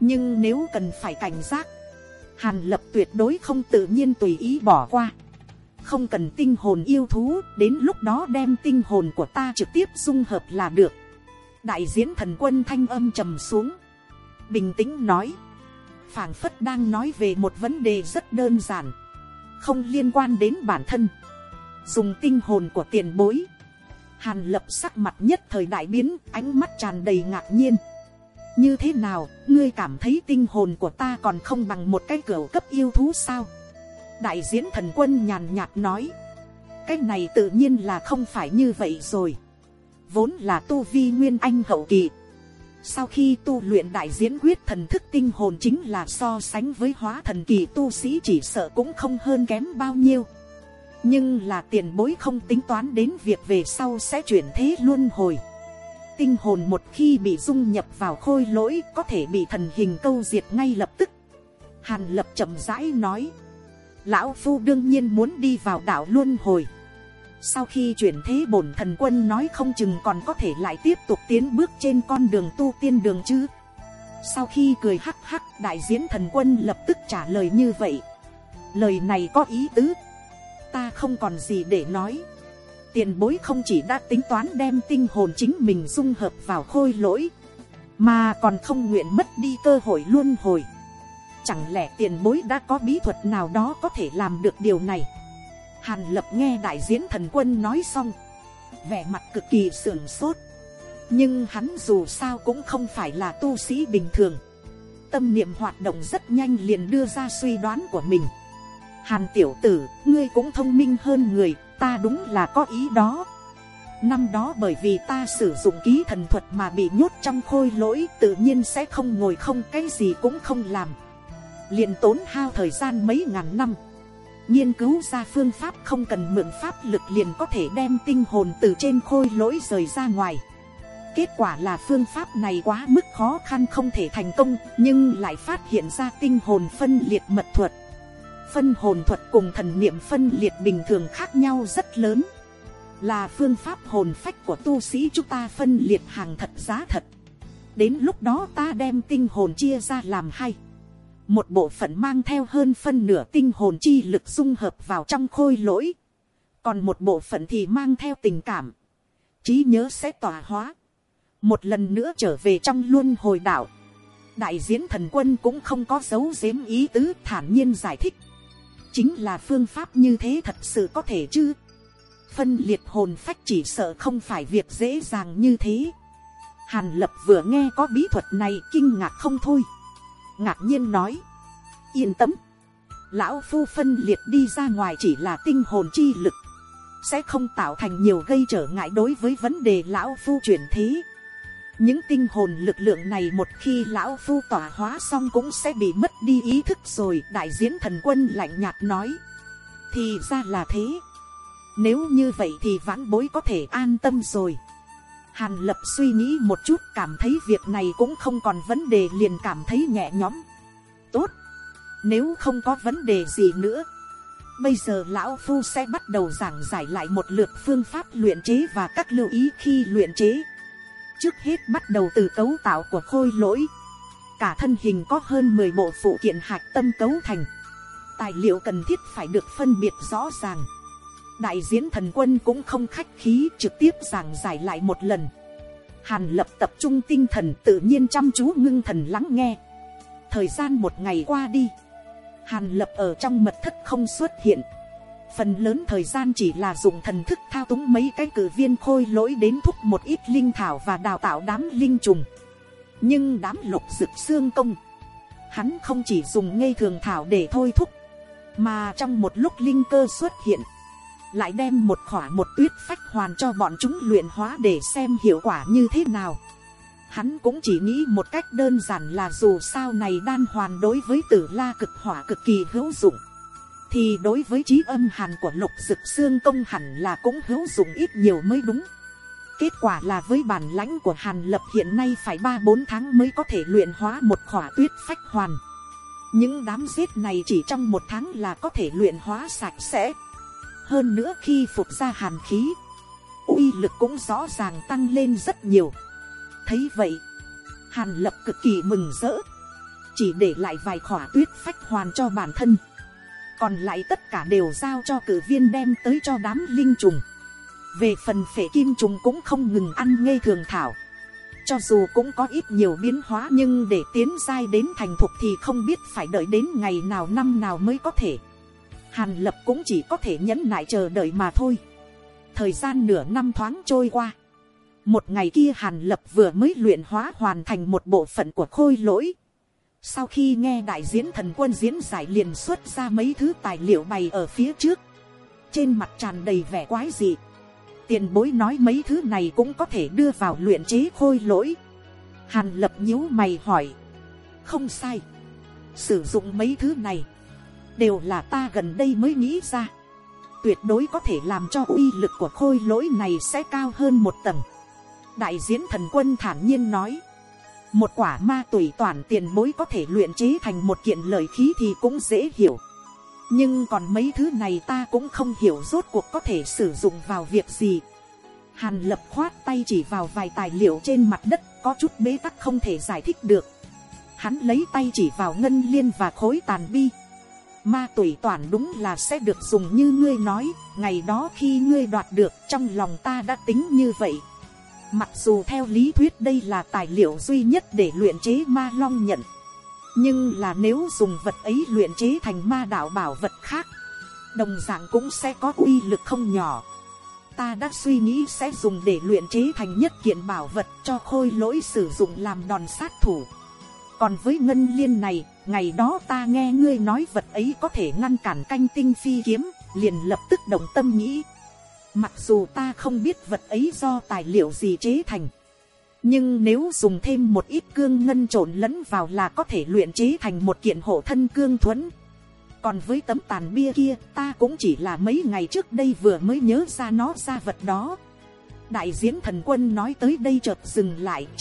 nhưng nếu cần phải cảnh giác hàn lập tuyệt đối không tự nhiên tùy ý bỏ qua. Không cần tinh hồn yêu thú, đến lúc đó đem tinh hồn của ta trực tiếp dung hợp là được. Đại diễn thần quân thanh âm trầm xuống. Bình tĩnh nói. Phảng phất đang nói về một vấn đề rất đơn giản. Không liên quan đến bản thân. Dùng tinh hồn của tiền bối. Hàn lập sắc mặt nhất thời đại biến, ánh mắt tràn đầy ngạc nhiên như thế nào, ngươi cảm thấy tinh hồn của ta còn không bằng một cái cửa cấp yêu thú sao? Đại diễn thần quân nhàn nhạt nói. Cái này tự nhiên là không phải như vậy rồi. Vốn là tu vi nguyên anh hậu kỳ. Sau khi tu luyện đại diễn quyết thần thức tinh hồn chính là so sánh với hóa thần kỳ tu sĩ chỉ sợ cũng không hơn kém bao nhiêu. Nhưng là tiền bối không tính toán đến việc về sau sẽ chuyển thế luân hồi tinh hồn một khi bị dung nhập vào khôi lỗi có thể bị thần hình câu diệt ngay lập tức. Hàn lập chậm rãi nói. Lão phu đương nhiên muốn đi vào đảo luân hồi. Sau khi chuyển thế bổn thần quân nói không chừng còn có thể lại tiếp tục tiến bước trên con đường tu tiên đường chứ. Sau khi cười hắc hắc, đại diễn thần quân lập tức trả lời như vậy. Lời này có ý tứ. Ta không còn gì để nói tiền bối không chỉ đã tính toán đem tinh hồn chính mình dung hợp vào khôi lỗi, mà còn không nguyện mất đi cơ hội luân hồi. Chẳng lẽ tiền bối đã có bí thuật nào đó có thể làm được điều này? Hàn lập nghe đại diễn thần quân nói xong, vẻ mặt cực kỳ sưởng sốt. Nhưng hắn dù sao cũng không phải là tu sĩ bình thường. Tâm niệm hoạt động rất nhanh liền đưa ra suy đoán của mình. Hàn tiểu tử, ngươi cũng thông minh hơn người ta đúng là có ý đó. Năm đó bởi vì ta sử dụng ký thần thuật mà bị nhốt trong khôi lỗi, tự nhiên sẽ không ngồi không, cái gì cũng không làm. Liền tốn hao thời gian mấy ngàn năm. Nghiên cứu ra phương pháp không cần mượn pháp lực liền có thể đem tinh hồn từ trên khôi lỗi rời ra ngoài. Kết quả là phương pháp này quá mức khó khăn không thể thành công, nhưng lại phát hiện ra tinh hồn phân liệt mật thuật phân hồn thuật cùng thần niệm phân liệt bình thường khác nhau rất lớn. Là phương pháp hồn phách của tu sĩ chúng ta phân liệt hàng thật giá thật. Đến lúc đó ta đem tinh hồn chia ra làm hai. Một bộ phận mang theo hơn phân nửa tinh hồn chi lực dung hợp vào trong khôi lỗi, còn một bộ phận thì mang theo tình cảm, trí nhớ sẽ tỏa hóa, một lần nữa trở về trong luân hồi đạo. đại diễn thần quân cũng không có dấu giếm ý tứ thản nhiên giải thích, chính là phương pháp như thế thật sự có thể chứ, phân liệt hồn phách chỉ sợ không phải việc dễ dàng như thế. Hàn lập vừa nghe có bí thuật này kinh ngạc không thôi ngạc nhiên nói, yên tâm, lão phu phân liệt đi ra ngoài chỉ là tinh hồn chi lực, sẽ không tạo thành nhiều gây trở ngại đối với vấn đề lão phu chuyển thế những tinh hồn lực lượng này một khi lão phu tỏa hóa xong cũng sẽ bị mất đi ý thức rồi, đại diễn thần quân lạnh nhạt nói thì ra là thế Nếu như vậy thì vãn bối có thể an tâm rồi. Hàn lập suy nghĩ một chút, cảm thấy việc này cũng không còn vấn đề, liền cảm thấy nhẹ nhõm. Tốt. Nếu không có vấn đề gì nữa. Bây giờ lão phu sẽ bắt đầu giảng giải lại một lượt phương pháp luyện chế và các lưu ý khi luyện chế. Trước hết bắt đầu từ cấu tạo của khôi lỗi. Cả thân hình có hơn 10 bộ phụ kiện hạt tâm cấu thành. Tài liệu cần thiết phải được phân biệt rõ ràng. Đại diễn thần quân cũng không khách khí, trực tiếp giảng giải lại một lần. Hàn lập tập trung tinh thần, tự nhiên chăm chú ngưng thần lắng nghe. Thời gian một ngày qua đi. Hàn lập ở trong mật thất không xuất hiện phần lớn thời gian chỉ là dùng thần thức thao túng mấy cái cử viên khôi lỗi đến thúc một ít linh thảo và đào tạo đám linh trùng nhưng đám lục rực xương công, hắn không chỉ dùng ngây thường thảo để thôi thúc, mà trong một lúc linh cơ xuất hiện, lại đem một khỏa một tuyết phách hoàn cho bọn chúng luyện hóa để xem hiệu quả như thế nào. Hắn cũng chỉ nghĩ một cách đơn giản là dù sao này đan hoàn đối với tử la cực hỏa cực kỳ hữu dụng. Thì đối với trí âm hàn của lục dực xương công hẳn là cũng hữu dụng ít nhiều mới đúng. Kết quả là với bản lãnh của hàn lập hiện nay phải 3-4 tháng mới có thể luyện hóa một khỏa tuyết phách hoàn. Những đám giết này chỉ trong một tháng là có thể luyện hóa sạch sẽ hơn nữa khi phục ra hàn khí, uy lực cũng rõ ràng tăng lên rất nhiều. thấy vậy, hàn lập cực kỳ mừng rỡ, chỉ để lại vài khỏa tuyết phách hoàn cho bản thân, còn lại tất cả đều giao cho cử viên đem tới cho đám linh trùng. về phần phệ kim trùng cũng không ngừng ăn ngây thường thảo, cho dù cũng có ít nhiều biến hóa nhưng để tiến giai đến thành thục thì không biết phải đợi đến ngày nào năm nào mới có thể. Hàn lập cũng chỉ có thể nhẫn nại chờ đợi mà thôi. Thời gian nửa năm thoáng trôi qua. Một ngày kia Hàn lập vừa mới luyện hóa hoàn thành một bộ phận của khôi lỗi. Sau khi nghe đại diễn thần quân diễn giải liền xuất ra mấy thứ tài liệu bày ở phía trước. Trên mặt tràn đầy vẻ quái dị. Tiền bối nói mấy thứ này cũng có thể đưa vào luyện chế khôi lỗi. Hàn lập nhíu mày hỏi. Không sai. Sử dụng mấy thứ này đều là ta gần đây mới nghĩ ra. Tuyệt đối có thể làm cho uy lực của khôi lỗi này sẽ cao hơn một tầng. Đại diễn thần quân thản nhiên nói. Một quả ma tùy toàn tiền bối có thể luyện chế thành một kiện lợi khí thì cũng dễ hiểu. Nhưng còn mấy thứ này ta cũng không hiểu rốt cuộc có thể sử dụng vào việc gì. Hàn lập khoát tay chỉ vào vài tài liệu trên mặt đất có chút bế tắc không thể giải thích được. Hắn lấy tay chỉ vào ngân liên và khối tàn bi ma tùy toàn đúng là sẽ được dùng như ngươi nói, ngày đó khi ngươi đoạt được trong lòng ta đã tính như vậy. Mặc dù theo lý thuyết đây là tài liệu duy nhất để luyện chế ma long nhận. Nhưng là nếu dùng vật ấy luyện chế thành ma đạo bảo vật khác, đồng dạng cũng sẽ có uy lực không nhỏ. Ta đã suy nghĩ sẽ dùng để luyện chế thành nhất kiện bảo vật cho khôi lỗi sử dụng làm đòn sát thủ. Còn với ngân liên này, ngày đó ta nghe ngươi nói vật ấy có thể ngăn cản canh tinh phi kiếm, liền lập tức động tâm nghĩ. Mặc dù ta không biết vật ấy do tài liệu gì chế thành. Nhưng nếu dùng thêm một ít cương ngân trộn lẫn vào là có thể luyện chế thành một kiện hộ thân cương thuẫn. Còn với tấm tàn bia kia, ta cũng chỉ là mấy ngày trước đây vừa mới nhớ ra nó ra vật đó. Đại diễn thần quân nói tới đây chợt dừng lại